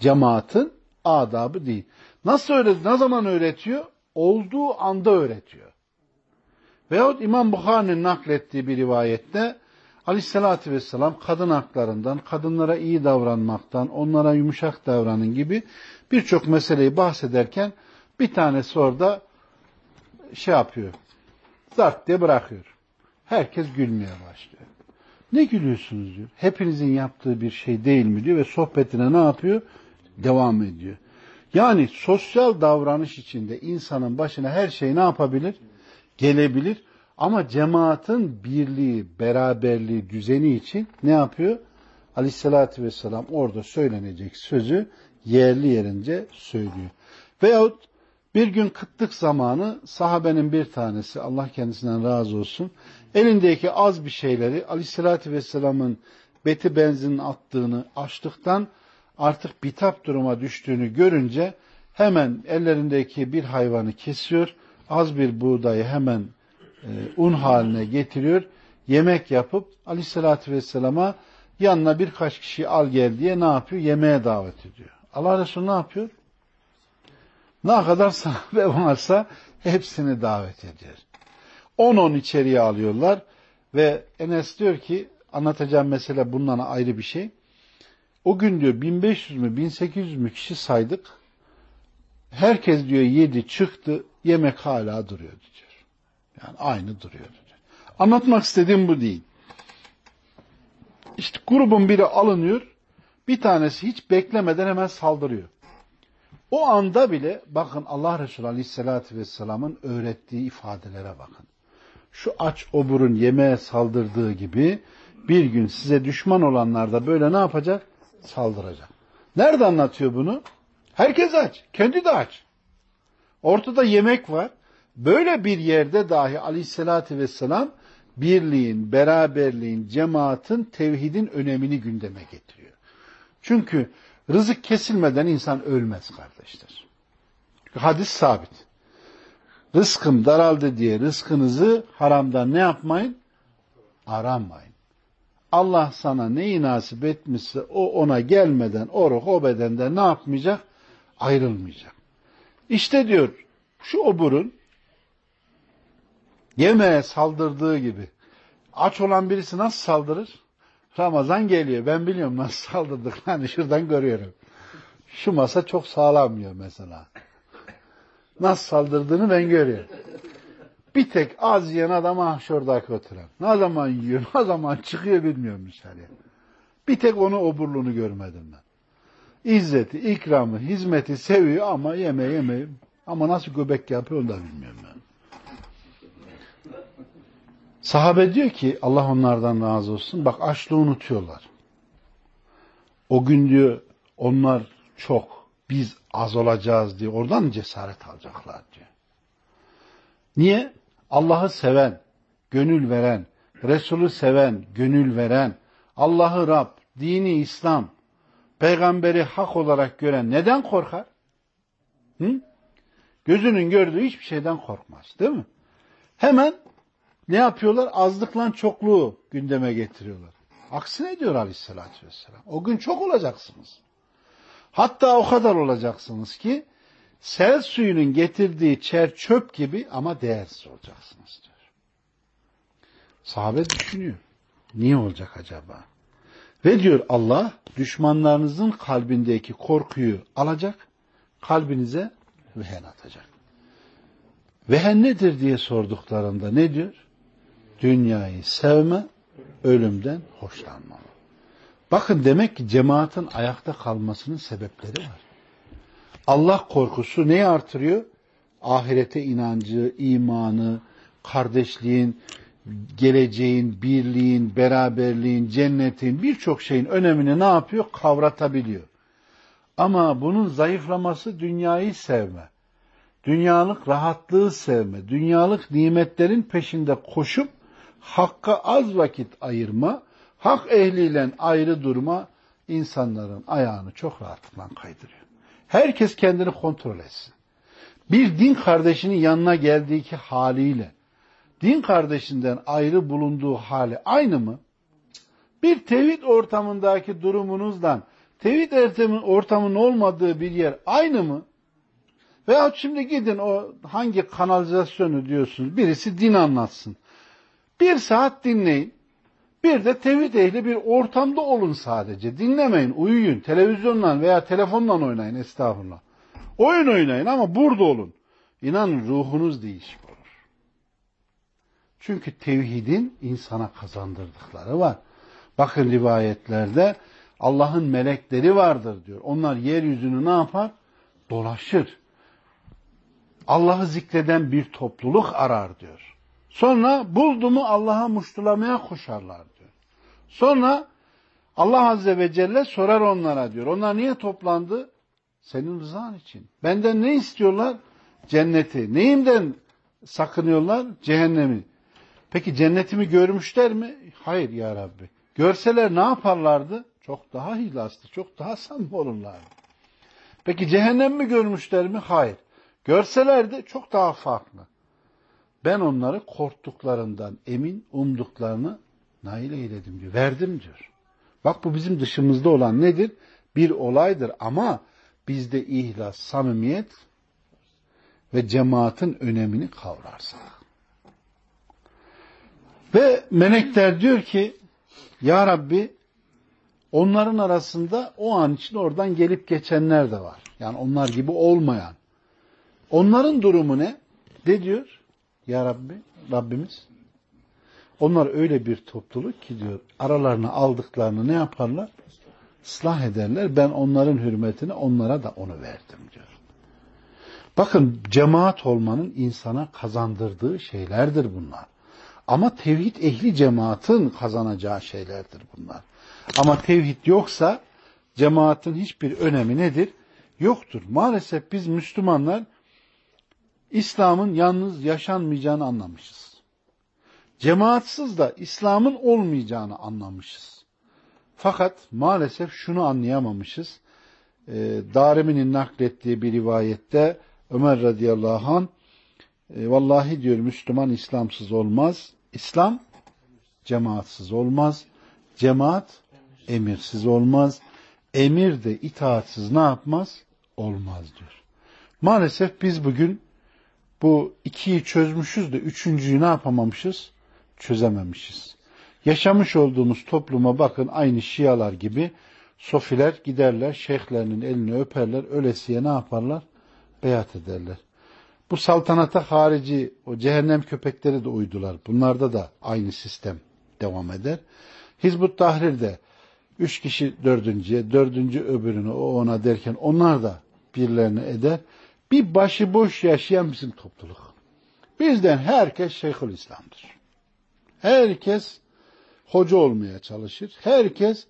Cemaatin adabı değil. Nasıl öğretiyor? Ne zaman öğretiyor? Olduğu anda öğretiyor. Veyahut İmam Bukhari'nin naklettiği bir rivayette Aleyhisselatü Vesselam kadın haklarından, kadınlara iyi davranmaktan, onlara yumuşak davranın gibi birçok meseleyi bahsederken bir tanesi orada şey yapıyor, zart diye bırakıyor. Herkes gülmeye başlıyor. Ne gülüyorsunuz diyor. Hepinizin yaptığı bir şey değil mi diyor ve sohbetine ne yapıyor? Devam ediyor. Yani sosyal davranış içinde insanın başına her şey ne yapabilir? Gelebilir. Ama cemaatin birliği, beraberliği, düzeni için ne yapıyor? Aleyhissalatü vesselam orada söylenecek sözü yerli yerince söylüyor. Veyahut bir gün kıtlık zamanı sahabenin bir tanesi, Allah kendisinden razı olsun, elindeki az bir şeyleri Aleyhissalatü vesselamın beti benzin attığını, açlıktan artık bitap duruma düştüğünü görünce hemen ellerindeki bir hayvanı kesiyor, az bir buğdayı hemen e, un haline getiriyor, yemek yapıp Aleyhisselatü Vesselam'a yanına birkaç kişi al gel diye ne yapıyor? Yemeğe davet ediyor. Allah Resulü ne yapıyor? Ne kadar sahabe varsa hepsini davet ediyor. On on içeriye alıyorlar ve Enes diyor ki anlatacağım mesele bundan ayrı bir şey. O gün diyor 1500 mü 1800 mü kişi saydık. Herkes diyor yedi çıktı yemek hala duruyordu diyor. Yani aynı duruyordu diyor. Anlatmak istediğim bu değil. İşte grubun biri alınıyor. Bir tanesi hiç beklemeden hemen saldırıyor. O anda bile bakın Allah Resulü Aleyhisselatü Vesselam'ın öğrettiği ifadelere bakın. Şu aç oburun yemeğe saldırdığı gibi bir gün size düşman olanlar da böyle ne yapacak? Saldıracak. Nerede anlatıyor bunu? Herkes aç. Kendi de aç. Ortada yemek var. Böyle bir yerde dahi aleyhissalatü vesselam birliğin, beraberliğin, cemaatin, tevhidin önemini gündeme getiriyor. Çünkü rızık kesilmeden insan ölmez kardeşler. Hadis sabit. Rızkım daraldı diye rızkınızı haramdan ne yapmayın? Aramayın. Allah sana neyi nasip etmişse o ona gelmeden o ruh o bedenden ne yapmayacak? Ayrılmayacak. İşte diyor şu oburun yemeğe saldırdığı gibi aç olan birisi nasıl saldırır? Ramazan geliyor. Ben biliyorum nasıl saldırdık. Hani şuradan görüyorum. Şu masa çok sağlam yiyor mesela. Nasıl saldırdığını ben görüyorum. Bir tek az yiyen adam ah şuradaki oturan. Ne zaman yiyor, ne zaman çıkıyor bilmiyorum dışarıya. Bir tek onu oburluğunu görmedim ben. İzzeti, ikramı, hizmeti seviyor ama yeme yeme. Ama nasıl göbek yapıyor onu da bilmiyorum ben. Sahabe diyor ki Allah onlardan razı olsun. Bak açlığı unutuyorlar. O gün diyor onlar çok biz az olacağız diye oradan cesaret alacaklar diyor. Niye? Allah'ı seven, gönül veren, Resulü seven, gönül veren, Allah'ı Rab, dini İslam, peygamberi hak olarak gören neden korkar? Hı? Gözünün gördüğü hiçbir şeyden korkmaz değil mi? Hemen ne yapıyorlar? Azlıkla çokluğu gündeme getiriyorlar. Aksine diyor aleyhissalatü vesselam. O gün çok olacaksınız. Hatta o kadar olacaksınız ki sel suyunun getirdiği çer çöp gibi ama değersiz olacaksınız diyor. Sahabe düşünüyor. Niye olacak acaba? Ve diyor Allah düşmanlarınızın kalbindeki korkuyu alacak, kalbinize vehen atacak. Ve nedir diye sorduklarında ne diyor? Dünyayı sevme, ölümden hoşlanmama. Bakın demek ki cemaatin ayakta kalmasının sebepleri var. Allah korkusu neyi artırıyor? Ahirete inancı, imanı, kardeşliğin, geleceğin, birliğin, beraberliğin, cennetin birçok şeyin önemini ne yapıyor? Kavratabiliyor. Ama bunun zayıflaması dünyayı sevme. Dünyalık rahatlığı sevme. Dünyalık nimetlerin peşinde koşup hakka az vakit ayırma, hak ehliyle ayrı durma insanların ayağını çok rahatlıkla kaydırıyor. Herkes kendini kontrol etsin. Bir din kardeşinin yanına geldiği haliyle din kardeşinden ayrı bulunduğu hali aynı mı? Bir tevhid ortamındaki durumunuzdan tevhid ortamının olmadığı bir yer aynı mı? Veyahut şimdi gidin o hangi kanalizasyonu diyorsunuz birisi din anlatsın. Bir saat dinleyin. Bir de tevhid ehli bir ortamda olun sadece. Dinlemeyin, uyuyun. Televizyonla veya telefonla oynayın estağfurullah. Oyun oynayın ama burada olun. İnanın ruhunuz değişik olur. Çünkü tevhidin insana kazandırdıkları var. Bakın rivayetlerde Allah'ın melekleri vardır diyor. Onlar yeryüzünü ne yapar? Dolaşır. Allah'ı zikreden bir topluluk arar diyor. Sonra buldu mu Allah'a muştulamaya koşarlar diyor. Sonra Allah Azze ve Celle sorar onlara diyor. Onlar niye toplandı? Senin rızan için. Benden ne istiyorlar? Cenneti. Neyimden sakınıyorlar? Cehennemi. Peki cennetimi görmüşler mi? Hayır ya Rabbi. Görseler ne yaparlardı? Çok daha hilastı, çok daha samimi olurlardı. Peki cehennem mi görmüşler mi? Hayır. Görselerdi çok daha farklı. Ben onları korktuklarından emin, umduklarını nail eyledim diyor. Verdim diyor. Bak bu bizim dışımızda olan nedir? Bir olaydır ama bizde ihlas, samimiyet ve cemaatin önemini kavrarsak. Ve melekler diyor ki Ya Rabbi onların arasında o an için oradan gelip geçenler de var. Yani onlar gibi olmayan. Onların durumu ne? Ne diyor? Ya Rabbi, Rabbimiz. Onlar öyle bir topluluk ki diyor aralarına aldıklarını ne yaparlar? Islah ederler. Ben onların hürmetine onlara da onu verdim diyor. Bakın cemaat olmanın insana kazandırdığı şeylerdir bunlar. Ama tevhid ehli cemaatin kazanacağı şeylerdir bunlar. Ama tevhid yoksa cemaatin hiçbir önemi nedir? Yoktur. Maalesef biz Müslümanlar İslam'ın yalnız yaşanmayacağını anlamışız. Cemaatsız da İslam'ın olmayacağını anlamışız. Fakat maalesef şunu anlayamamışız. E, Darimi'nin naklettiği bir rivayette Ömer radıyallahu anh e, vallahi diyor Müslüman İslamsız olmaz. İslam cemaatsız olmaz. Cemaat emirsiz olmaz. Emir de itaatsiz ne yapmaz? Olmaz diyor. Maalesef biz bugün bu ikiyi çözmüşüz de üçüncüyü ne yapamamışız? Çözememişiz. Yaşamış olduğumuz topluma bakın aynı şialar gibi sofiler giderler şeyhlerinin elini öperler ölesiye ne yaparlar? Beyat ederler. Bu saltanata harici o cehennem köpekleri de uydular. Bunlarda da aynı sistem devam eder. Hizbut Tahrir'de üç kişi dördüncüye, dördüncü öbürünü o ona derken onlar da birilerini eder. Bir başıboş yaşayan bizim topluluk. Bizden herkes Şeyhül İslam'dır. Herkes hoca olmaya çalışır. Herkes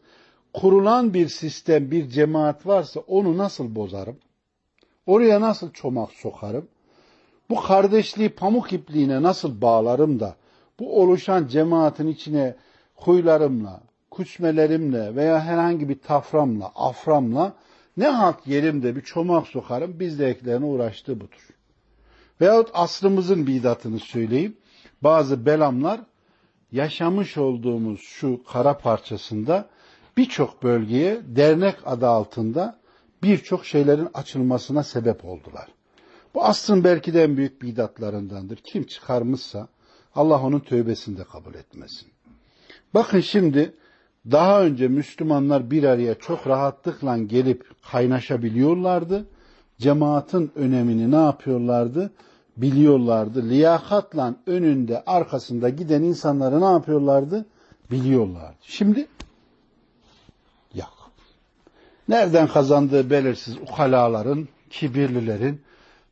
kurulan bir sistem, bir cemaat varsa onu nasıl bozarım? Oraya nasıl çomak sokarım? Bu kardeşliği pamuk ipliğine nasıl bağlarım da bu oluşan cemaatin içine huylarımla, küçmelerimle veya herhangi bir taframla, aframla ne halt yerimde bir çomak sokarım bizdekilerin uğraştığı budur. Veyahut asrımızın bidatını söyleyeyim. Bazı belamlar yaşamış olduğumuz şu kara parçasında birçok bölgeye dernek adı altında birçok şeylerin açılmasına sebep oldular. Bu asrın belki de en büyük bidatlarındandır. Kim çıkarmışsa Allah onun tövbesini de kabul etmesin. Bakın şimdi daha önce Müslümanlar bir araya çok rahatlıkla gelip kaynaşabiliyorlardı. Cemaatin önemini ne yapıyorlardı? Biliyorlardı. Liyakatla önünde arkasında giden insanları ne yapıyorlardı? Biliyorlardı. Şimdi yok. Nereden kazandığı belirsiz ukalaların, kibirlilerin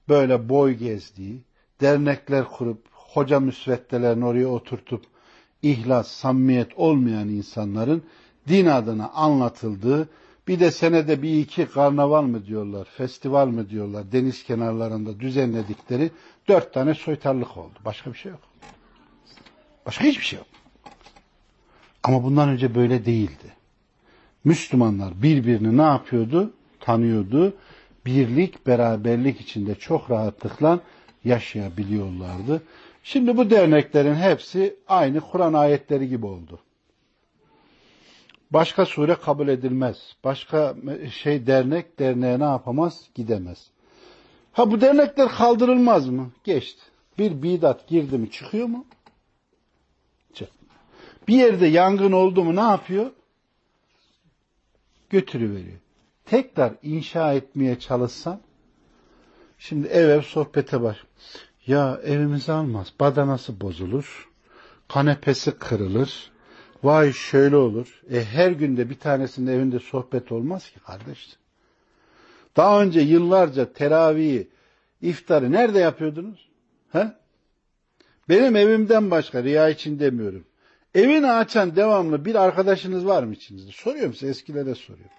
böyle boy gezdiği, dernekler kurup, hoca müsveddelerini oraya oturtup, ihlas, samimiyet olmayan insanların din adına anlatıldığı, bir de senede bir iki karnaval mı diyorlar, festival mi diyorlar, deniz kenarlarında düzenledikleri dört tane soytarlık oldu. Başka bir şey yok. Başka hiçbir şey yok. Ama bundan önce böyle değildi. Müslümanlar birbirini ne yapıyordu? Tanıyordu. Birlik, beraberlik içinde çok rahatlıkla yaşayabiliyorlardı. Şimdi bu derneklerin hepsi aynı Kur'an ayetleri gibi oldu. Başka sure kabul edilmez. Başka şey dernek derneğe ne yapamaz? Gidemez. Ha bu dernekler kaldırılmaz mı? Geçti. Bir bidat girdi mi çıkıyor mu? Çık. Bir yerde yangın oldu mu ne yapıyor? Götürüveriyor. Tekrar inşa etmeye çalışsan şimdi ev ev sohbete baş. Ya evimizi almaz. Badanası bozulur. Kanepesi kırılır. Vay şöyle olur. E her günde bir tanesinin evinde sohbet olmaz ki kardeş. Daha önce yıllarca teravihi, iftarı nerede yapıyordunuz? He? Benim evimden başka riya için demiyorum. Evini açan devamlı bir arkadaşınız var mı içinizde? Soruyorum size eskilere soruyorum.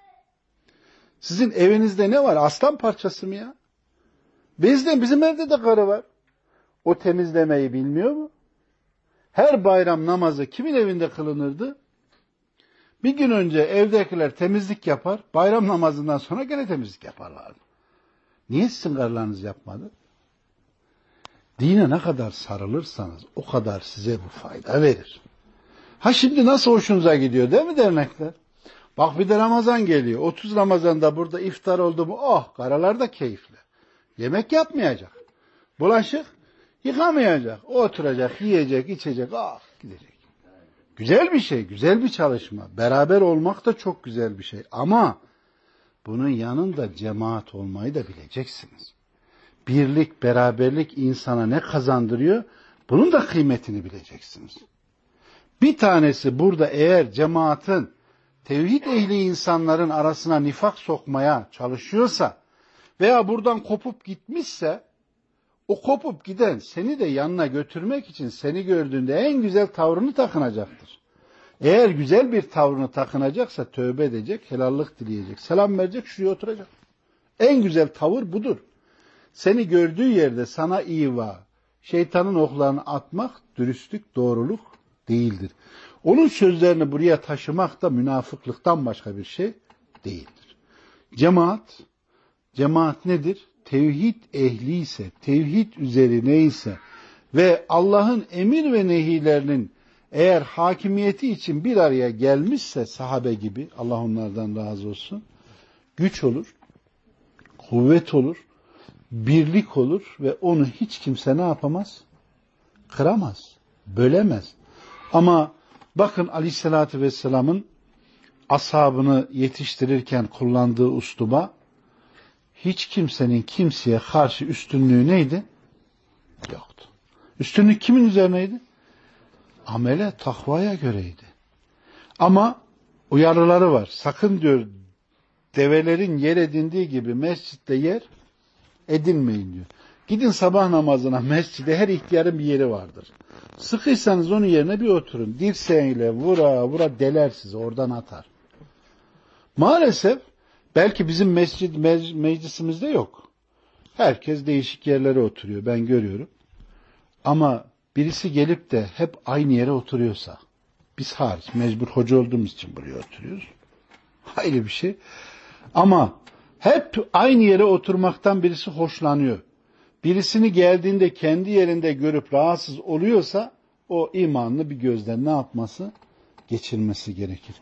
Sizin evinizde ne var? Aslan parçası mı ya? Bizden bizim evde de karı var. O temizlemeyi bilmiyor mu? Her bayram namazı kimin evinde kılınırdı? Bir gün önce evdekiler temizlik yapar, bayram namazından sonra gene temizlik yaparlardı. Niye sizin karılarınız yapmadı? Dine ne kadar sarılırsanız o kadar size bu fayda verir. Ha şimdi nasıl hoşunuza gidiyor değil mi dernekler? Bak bir de Ramazan geliyor. 30 Ramazan'da burada iftar oldu mu oh karalar da keyifli. Yemek yapmayacak. Bulaşık Yıkamayacak. Oturacak, yiyecek, içecek. Ah gidecek. Güzel bir şey, güzel bir çalışma. Beraber olmak da çok güzel bir şey. Ama bunun yanında cemaat olmayı da bileceksiniz. Birlik, beraberlik insana ne kazandırıyor? Bunun da kıymetini bileceksiniz. Bir tanesi burada eğer cemaatin tevhid ehli insanların arasına nifak sokmaya çalışıyorsa veya buradan kopup gitmişse o kopup giden seni de yanına götürmek için seni gördüğünde en güzel tavrını takınacaktır. Eğer güzel bir tavrını takınacaksa tövbe edecek, helallik dileyecek, selam verecek, şuraya oturacak. En güzel tavır budur. Seni gördüğü yerde sana iva, şeytanın oklarını atmak dürüstlük, doğruluk değildir. Onun sözlerini buraya taşımak da münafıklıktan başka bir şey değildir. Cemaat, cemaat nedir? Tevhid ehli ise, tevhid üzerine ise ve Allah'ın emir ve nehilerinin eğer hakimiyeti için bir araya gelmişse sahabe gibi, Allah onlardan razı olsun, güç olur, kuvvet olur, birlik olur ve onu hiç kimse ne yapamaz? Kıramaz, bölemez. Ama bakın aleyhissalatü vesselamın ashabını yetiştirirken kullandığı ustuba hiç kimsenin kimseye karşı üstünlüğü neydi? Yoktu. Üstünlük kimin üzerineydi? Amele, takvaya göreydi. Ama uyarıları var. Sakın diyor develerin yer edindiği gibi mescitte yer edinmeyin diyor. Gidin sabah namazına mescide her ihtiyarın bir yeri vardır. Sıkıysanız onun yerine bir oturun. Dirseğiyle vura vura deler sizi oradan atar. Maalesef Belki bizim mescid, meclisimizde yok. Herkes değişik yerlere oturuyor. Ben görüyorum. Ama birisi gelip de hep aynı yere oturuyorsa, biz hariç mecbur hoca olduğumuz için buraya oturuyoruz. [LAUGHS] Hayli bir şey. Ama hep aynı yere oturmaktan birisi hoşlanıyor. Birisini geldiğinde kendi yerinde görüp rahatsız oluyorsa o imanlı bir gözden ne yapması? Geçirmesi gerekir.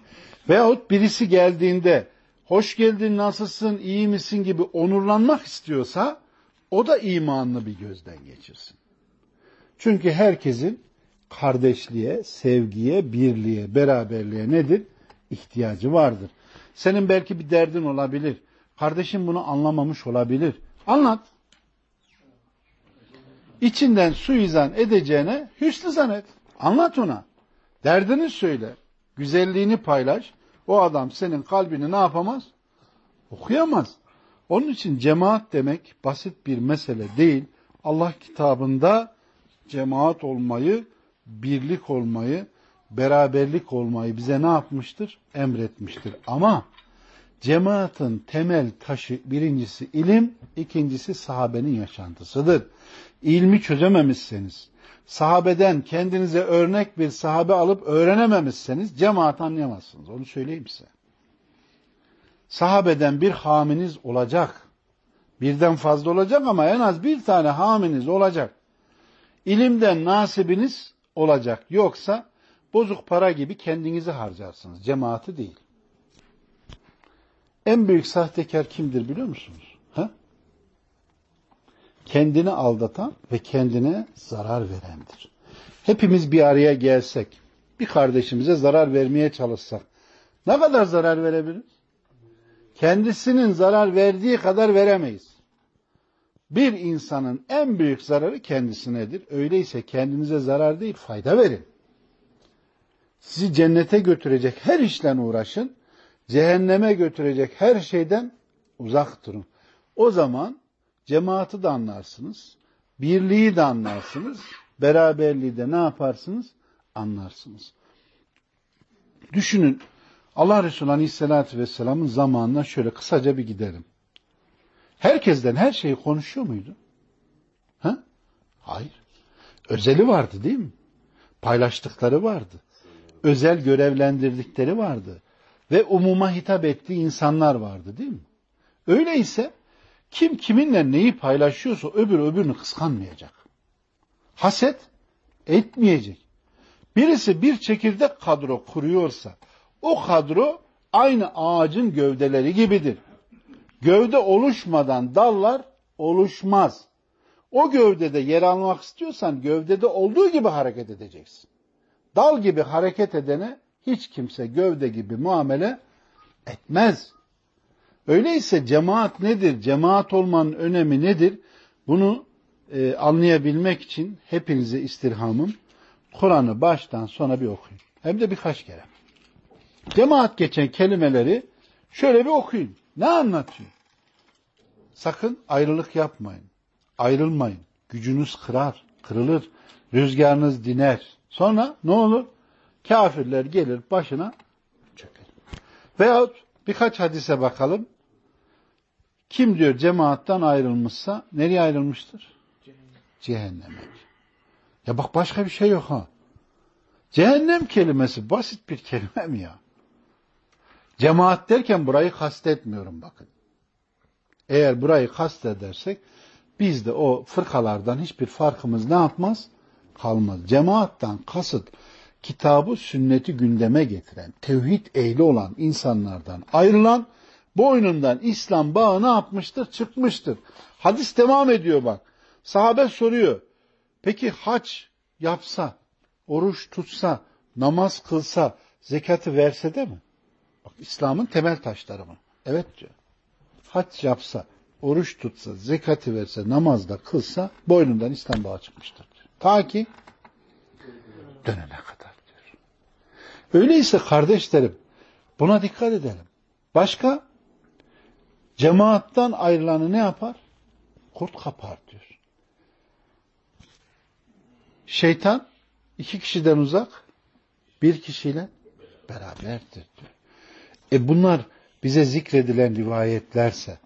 Veyahut birisi geldiğinde hoş geldin, nasılsın, iyi misin gibi onurlanmak istiyorsa o da imanlı bir gözden geçirsin. Çünkü herkesin kardeşliğe, sevgiye, birliğe, beraberliğe nedir? İhtiyacı vardır. Senin belki bir derdin olabilir. Kardeşin bunu anlamamış olabilir. Anlat. içinden suizan edeceğine hüsnü zannet. Anlat ona. Derdini söyle. Güzelliğini paylaş. O adam senin kalbini ne yapamaz? Okuyamaz. Onun için cemaat demek basit bir mesele değil. Allah kitabında cemaat olmayı, birlik olmayı, beraberlik olmayı bize ne yapmıştır? Emretmiştir. Ama cemaatin temel taşı birincisi ilim, ikincisi sahabenin yaşantısıdır. İlmi çözememişseniz, sahabeden kendinize örnek bir sahabe alıp öğrenememişseniz cemaat anlayamazsınız. Onu söyleyeyim size. Sahabeden bir haminiz olacak. Birden fazla olacak ama en az bir tane haminiz olacak. İlimden nasibiniz olacak. Yoksa bozuk para gibi kendinizi harcarsınız. Cemaati değil. En büyük sahtekar kimdir biliyor musunuz? Kendini aldatan ve kendine zarar verendir. Hepimiz bir araya gelsek, bir kardeşimize zarar vermeye çalışsak, ne kadar zarar verebiliriz? Kendisinin zarar verdiği kadar veremeyiz. Bir insanın en büyük zararı kendisinedir. Öyleyse kendinize zarar değil, fayda verin. Sizi cennete götürecek her işle uğraşın. Cehenneme götürecek her şeyden uzak durun. O zaman cemaati de anlarsınız. Birliği de anlarsınız. Beraberliği de ne yaparsınız? Anlarsınız. Düşünün Allah Resulü Aleyhisselatü Vesselam'ın zamanına şöyle kısaca bir gidelim. Herkesten her şeyi konuşuyor muydu? Ha? Hayır. Özeli vardı değil mi? Paylaştıkları vardı. Özel görevlendirdikleri vardı. Ve umuma hitap ettiği insanlar vardı değil mi? Öyleyse kim kiminle neyi paylaşıyorsa öbür öbürünü kıskanmayacak. Haset etmeyecek. Birisi bir çekirdek kadro kuruyorsa o kadro aynı ağacın gövdeleri gibidir. Gövde oluşmadan dallar oluşmaz. O gövdede yer almak istiyorsan gövdede olduğu gibi hareket edeceksin. Dal gibi hareket edene hiç kimse gövde gibi muamele etmez. Öyleyse cemaat nedir? Cemaat olmanın önemi nedir? Bunu e, anlayabilmek için hepinize istirhamım Kur'an'ı baştan sona bir okuyun. Hem de birkaç kere. Cemaat geçen kelimeleri şöyle bir okuyun. Ne anlatıyor? Sakın ayrılık yapmayın. Ayrılmayın. Gücünüz kırar, kırılır. Rüzgarınız diner. Sonra ne olur? Kafirler gelir başına çöker. Veyahut birkaç hadise bakalım. Kim diyor cemaattan ayrılmışsa nereye ayrılmıştır? Cehenneme. Ya bak başka bir şey yok ha. Cehennem kelimesi basit bir kelime mi ya? Cemaat derken burayı kastetmiyorum bakın. Eğer burayı kastedersek biz de o fırkalardan hiçbir farkımız ne yapmaz? Kalmaz. Cemaattan kasıt kitabı sünneti gündeme getiren, tevhid ehli olan insanlardan ayrılan boynundan İslam bağı ne yapmıştır? Çıkmıştır. Hadis devam ediyor bak. Sahabe soruyor. Peki haç yapsa, oruç tutsa, namaz kılsa, zekatı verse de mi? Bak İslam'ın temel taşları mı? Evet diyor. Hac yapsa, oruç tutsa, zekatı verse, namazda kılsa boynundan İslam bağı çıkmıştır. Diyor. Ta ki dönene kadar diyor. Öyleyse kardeşlerim buna dikkat edelim. Başka? Cemaattan ayrılanı ne yapar? Kurt kapar diyor. Şeytan iki kişiden uzak, bir kişiyle beraberdir diyor. E bunlar bize zikredilen rivayetlerse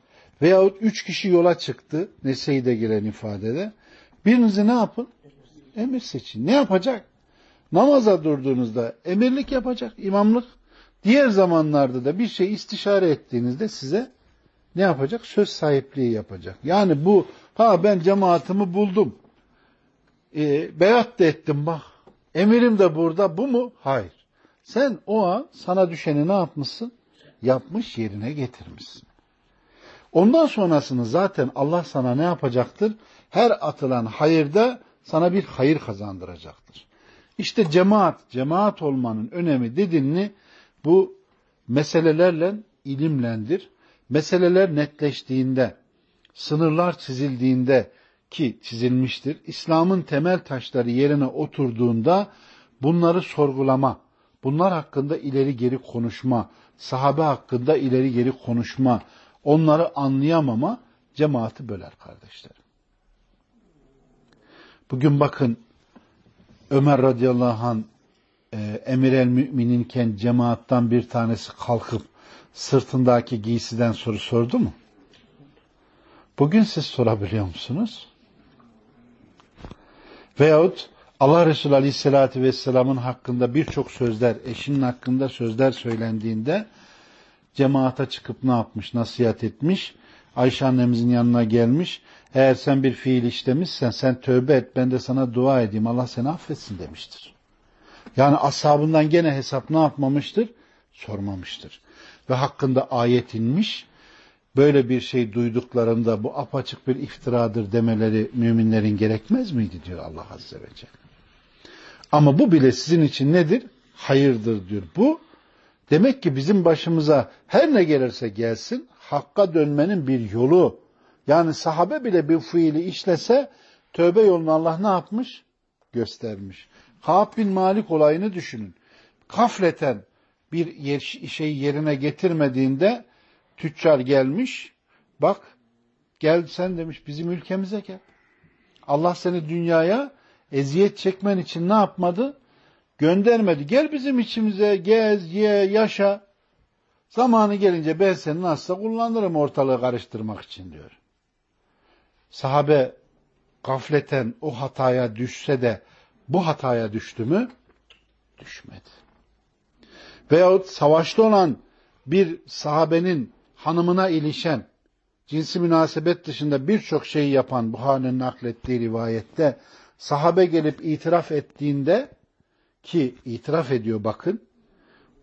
veyahut üç kişi yola çıktı Nese'yi giren ifadede birinizi ne yapın? Emir seçin. Ne yapacak? Namaza durduğunuzda emirlik yapacak, imamlık. Diğer zamanlarda da bir şey istişare ettiğinizde size ne yapacak? Söz sahipliği yapacak. Yani bu, ha ben cemaatimi buldum. E, beyat da ettim bak. Emirim de burada. Bu mu? Hayır. Sen o an sana düşeni ne yapmışsın? Yapmış yerine getirmişsin. Ondan sonrasını zaten Allah sana ne yapacaktır? Her atılan hayırda sana bir hayır kazandıracaktır. İşte cemaat, cemaat olmanın önemi dediğini bu meselelerle ilimlendir. Meseleler netleştiğinde, sınırlar çizildiğinde, ki çizilmiştir. İslam'ın temel taşları yerine oturduğunda bunları sorgulama, bunlar hakkında ileri geri konuşma, sahabe hakkında ileri geri konuşma, onları anlayamama cemaati böler kardeşlerim. Bugün bakın Ömer radıyallahu an e, emir el mümininken cemaattan bir tanesi kalkıp sırtındaki giysiden soru sordu mu? Bugün siz sorabiliyor musunuz? Veyahut Allah Resulü Aleyhisselatü Vesselam'ın hakkında birçok sözler, eşinin hakkında sözler söylendiğinde cemaata çıkıp ne yapmış, nasihat etmiş. Ayşe annemizin yanına gelmiş. Eğer sen bir fiil işlemişsen sen tövbe et ben de sana dua edeyim Allah seni affetsin demiştir. Yani ashabından gene hesap ne yapmamıştır? Sormamıştır. Ve hakkında ayet inmiş. Böyle bir şey duyduklarında bu apaçık bir iftiradır demeleri müminlerin gerekmez miydi diyor Allah Azze ve Celle. Ama bu bile sizin için nedir? Hayırdır diyor. Bu demek ki bizim başımıza her ne gelirse gelsin hakka dönmenin bir yolu. Yani sahabe bile bir fiili işlese tövbe yolunu Allah ne yapmış? Göstermiş. Kaab bin Malik olayını düşünün. Kafleten bir yer, şey yerine getirmediğinde tüccar gelmiş. Bak gel sen demiş bizim ülkemize gel. Allah seni dünyaya eziyet çekmen için ne yapmadı? Göndermedi. Gel bizim içimize gez, ye, yaşa. Zamanı gelince ben seni nasılsa kullanırım ortalığı karıştırmak için diyor. Sahabe gafleten o hataya düşse de bu hataya düştü mü? Düşmedi. Veyahut savaşta olan bir sahabenin hanımına ilişen, cinsi münasebet dışında birçok şeyi yapan Buhari'nin naklettiği rivayette sahabe gelip itiraf ettiğinde ki itiraf ediyor bakın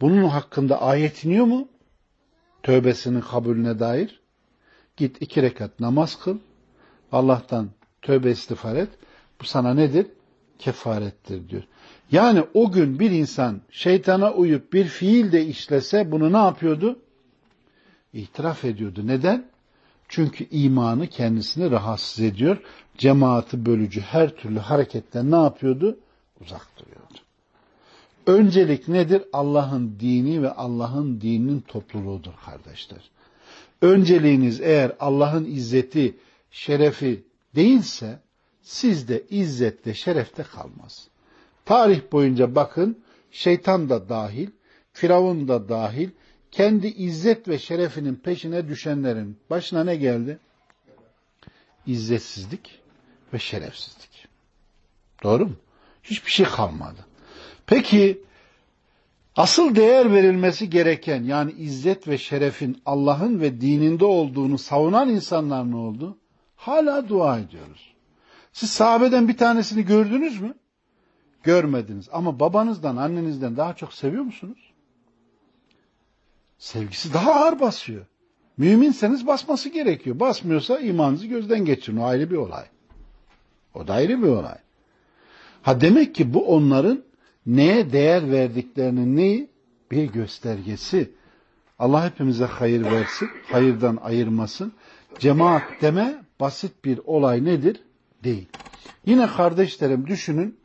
bunun hakkında ayet iniyor mu? Tövbesinin kabulüne dair. Git iki rekat namaz kıl. Allah'tan tövbe istiğfar et. Bu sana nedir? Kefarettir diyor. Yani o gün bir insan şeytana uyup bir fiil de işlese bunu ne yapıyordu? İtiraf ediyordu. Neden? Çünkü imanı kendisini rahatsız ediyor. Cemaati bölücü her türlü hareketten ne yapıyordu? Uzak duruyordu. Öncelik nedir? Allah'ın dini ve Allah'ın dininin topluluğudur kardeşler. Önceliğiniz eğer Allah'ın izzeti, şerefi değilse sizde izzette, şerefte kalmaz. Tarih boyunca bakın şeytan da dahil, Firavun da dahil, kendi izzet ve şerefinin peşine düşenlerin başına ne geldi? İzzetsizlik ve şerefsizlik. Doğru mu? Hiçbir şey kalmadı. Peki asıl değer verilmesi gereken yani izzet ve şerefin Allah'ın ve dininde olduğunu savunan insanlar ne oldu? Hala dua ediyoruz. Siz sahabeden bir tanesini gördünüz mü? Görmediniz. Ama babanızdan, annenizden daha çok seviyor musunuz? Sevgisi daha ağır basıyor. Müminseniz basması gerekiyor. Basmıyorsa imanınızı gözden geçirin. O ayrı bir olay. O da ayrı bir olay. Ha demek ki bu onların neye değer verdiklerinin neyi? Bir göstergesi. Allah hepimize hayır versin, hayırdan ayırmasın. Cemaat deme basit bir olay nedir? Değil. Yine kardeşlerim düşünün,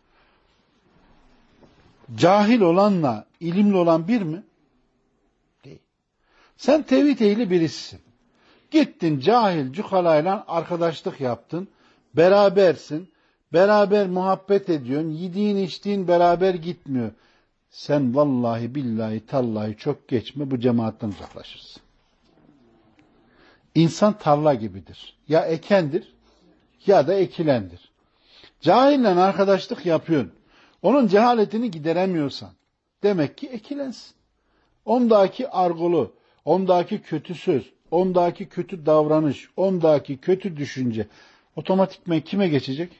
cahil olanla ilimli olan bir mi? Değil. Sen tevhid ehli birisisin. Gittin cahil cukalayla arkadaşlık yaptın, berabersin, Beraber muhabbet ediyorsun. Yediğin içtiğin beraber gitmiyor. Sen vallahi billahi tallahi çok geçme bu cemaatten uzaklaşırsın. İnsan tarla gibidir. Ya ekendir ya da ekilendir. Cahille arkadaşlık yapıyorsun. Onun cehaletini gideremiyorsan demek ki ekilensin. Ondaki argolu, ondaki kötü söz, ondaki kötü davranış, ondaki kötü düşünce otomatikmen kime geçecek?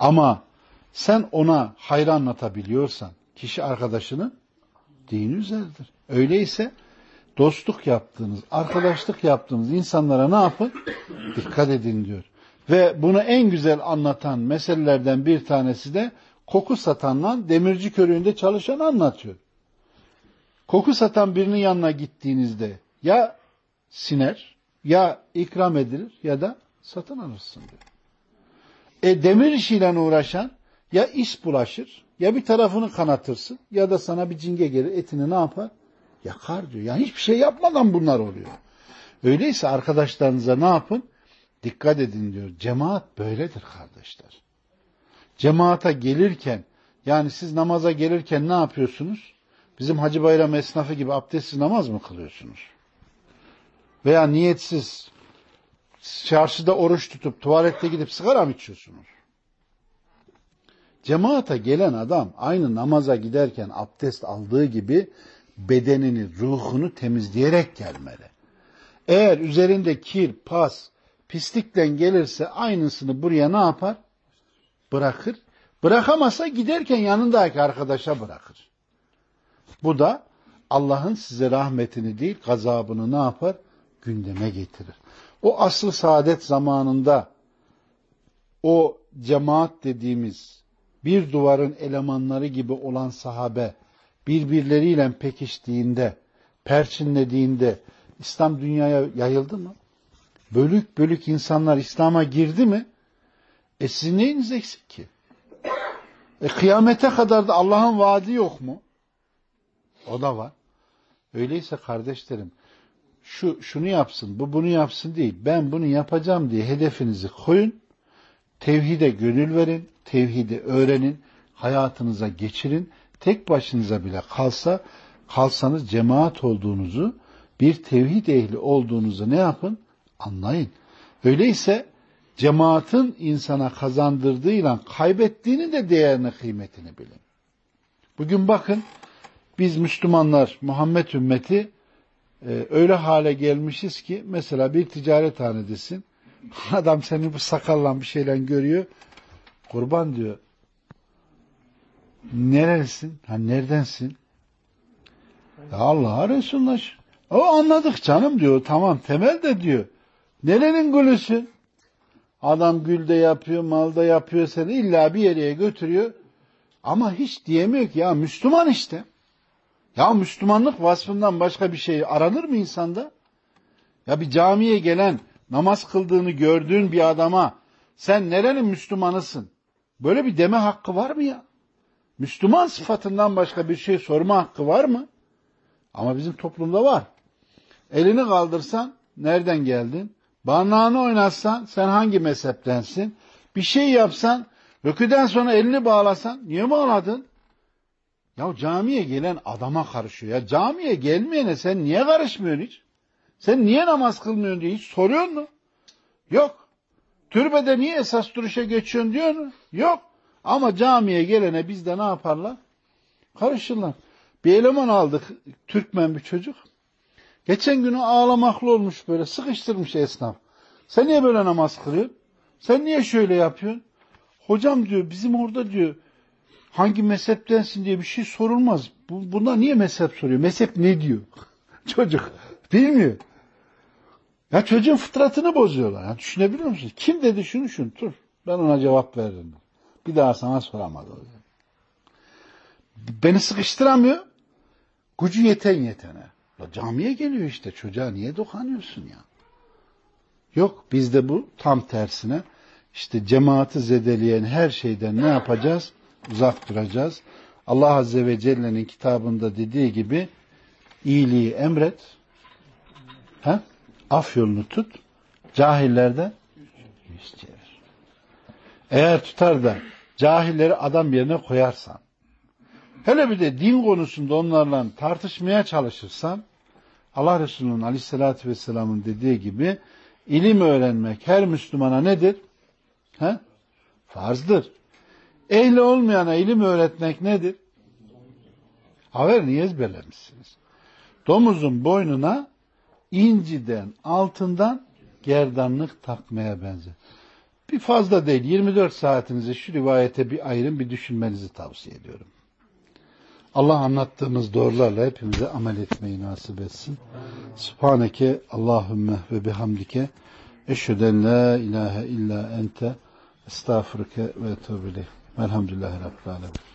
Ama sen ona hayır anlatabiliyorsan kişi arkadaşını dini üzeridir. Öyleyse dostluk yaptığınız, arkadaşlık yaptığınız insanlara ne yapın? Dikkat edin diyor. Ve bunu en güzel anlatan meselelerden bir tanesi de koku satanla demirci körüğünde çalışan anlatıyor. Koku satan birinin yanına gittiğinizde ya siner, ya ikram edilir ya da Satın alırsın diyor. E demir işiyle uğraşan ya iş bulaşır ya bir tarafını kanatırsın ya da sana bir cinge gelir etini ne yapar? Yakar diyor. Yani hiçbir şey yapmadan bunlar oluyor. Öyleyse arkadaşlarınıza ne yapın? Dikkat edin diyor. Cemaat böyledir kardeşler. Cemaata gelirken yani siz namaza gelirken ne yapıyorsunuz? Bizim Hacı Bayram esnafı gibi abdestsiz namaz mı kılıyorsunuz? Veya niyetsiz çarşıda oruç tutup tuvalette gidip sigara mı içiyorsunuz? Cemaata gelen adam aynı namaza giderken abdest aldığı gibi bedenini, ruhunu temizleyerek gelmeli. Eğer üzerinde kir, pas, pislikten gelirse aynısını buraya ne yapar? Bırakır. Bırakamazsa giderken yanındaki arkadaşa bırakır. Bu da Allah'ın size rahmetini değil gazabını ne yapar? Gündeme getirir. O asıl saadet zamanında o cemaat dediğimiz bir duvarın elemanları gibi olan sahabe birbirleriyle pekiştiğinde, perçinlediğinde İslam dünyaya yayıldı mı? Bölük bölük insanlar İslam'a girdi mi? E sizin neyiniz eksik ki? E kıyamete kadar da Allah'ın vaadi yok mu? O da var. Öyleyse kardeşlerim şu şunu yapsın, bu bunu yapsın değil. Ben bunu yapacağım diye hedefinizi koyun. Tevhide gönül verin, tevhidi öğrenin, hayatınıza geçirin. Tek başınıza bile kalsa, kalsanız cemaat olduğunuzu, bir tevhid ehli olduğunuzu ne yapın? Anlayın. Öyleyse cemaatin insana kazandırdığıyla kaybettiğini de değerini, kıymetini bilin. Bugün bakın, biz Müslümanlar, Muhammed ümmeti e, öyle hale gelmişiz ki mesela bir ticarethanedesin. [LAUGHS] Adam seni bu sakallan bir şeyle görüyor. Kurban diyor. Nerelisin? Ha neredensin? Ya Allah'a Resulullah. O anladık canım diyor. Tamam temel de diyor. Nerenin gülüsün? Adam gülde yapıyor, malda yapıyor seni illa bir yere götürüyor. Ama hiç diyemiyor ki ya Müslüman işte. Ya Müslümanlık vasfından başka bir şey aranır mı insanda? Ya bir camiye gelen, namaz kıldığını gördüğün bir adama sen nerenin Müslümanısın? Böyle bir deme hakkı var mı ya? Müslüman sıfatından başka bir şey sorma hakkı var mı? Ama bizim toplumda var. Elini kaldırsan nereden geldin? Barnağını oynatsan sen hangi mezheptensin? Bir şey yapsan, rüküden sonra elini bağlasan niye bağladın? Ya camiye gelen adama karışıyor. Ya camiye gelmeyene sen niye karışmıyorsun hiç? Sen niye namaz kılmıyorsun diye hiç soruyor mu? Yok. Türbede niye esas duruşa geçiyorsun diyor mu? Yok. Ama camiye gelene biz de ne yaparlar? Karışırlar. Bir eleman aldık. Türkmen bir çocuk. Geçen günü ağlamaklı olmuş böyle. Sıkıştırmış esnaf. Sen niye böyle namaz kılıyorsun? Sen niye şöyle yapıyorsun? Hocam diyor bizim orada diyor hangi mezheptensin diye bir şey sorulmaz. Bu, buna niye mezhep soruyor? Mezhep ne diyor? [LAUGHS] Çocuk bilmiyor. Ya çocuğun fıtratını bozuyorlar. Ya düşünebiliyor musunuz? Kim dedi şunu şunu? Dur. Ben ona cevap veririm. Bir daha sana soramadı. Beni sıkıştıramıyor. Gücü yeten yetene. Ya camiye geliyor işte. Çocuğa niye dokanıyorsun ya? Yok bizde bu tam tersine. İşte cemaati zedeleyen her şeyden ne yapacağız? uzak duracağız. Allah Azze ve Celle'nin kitabında dediği gibi iyiliği emret, he? af yolunu tut, cahillerden yüz çevir. Eğer tutar da cahilleri adam yerine koyarsan, hele bir de din konusunda onlarla tartışmaya çalışırsan, Allah Resulü'nün aleyhissalatü vesselamın dediği gibi ilim öğrenmek her Müslümana nedir? He? Farzdır. Ehli olmayana ilim öğretmek nedir? Haber niye ezberlemişsiniz? Domuzun boynuna inciden, altından gerdanlık takmaya benzer. Bir fazla değil, 24 saatinizi şu rivayete bir ayırın, bir düşünmenizi tavsiye ediyorum. Allah anlattığımız doğrularla hepimize amel etmeyi nasip etsin. Subhaneke Allahümme ve bihamdike eşheden la ilahe illa ente estağfurke ve etûbü Velhamdülillahi Rabbil Alemin.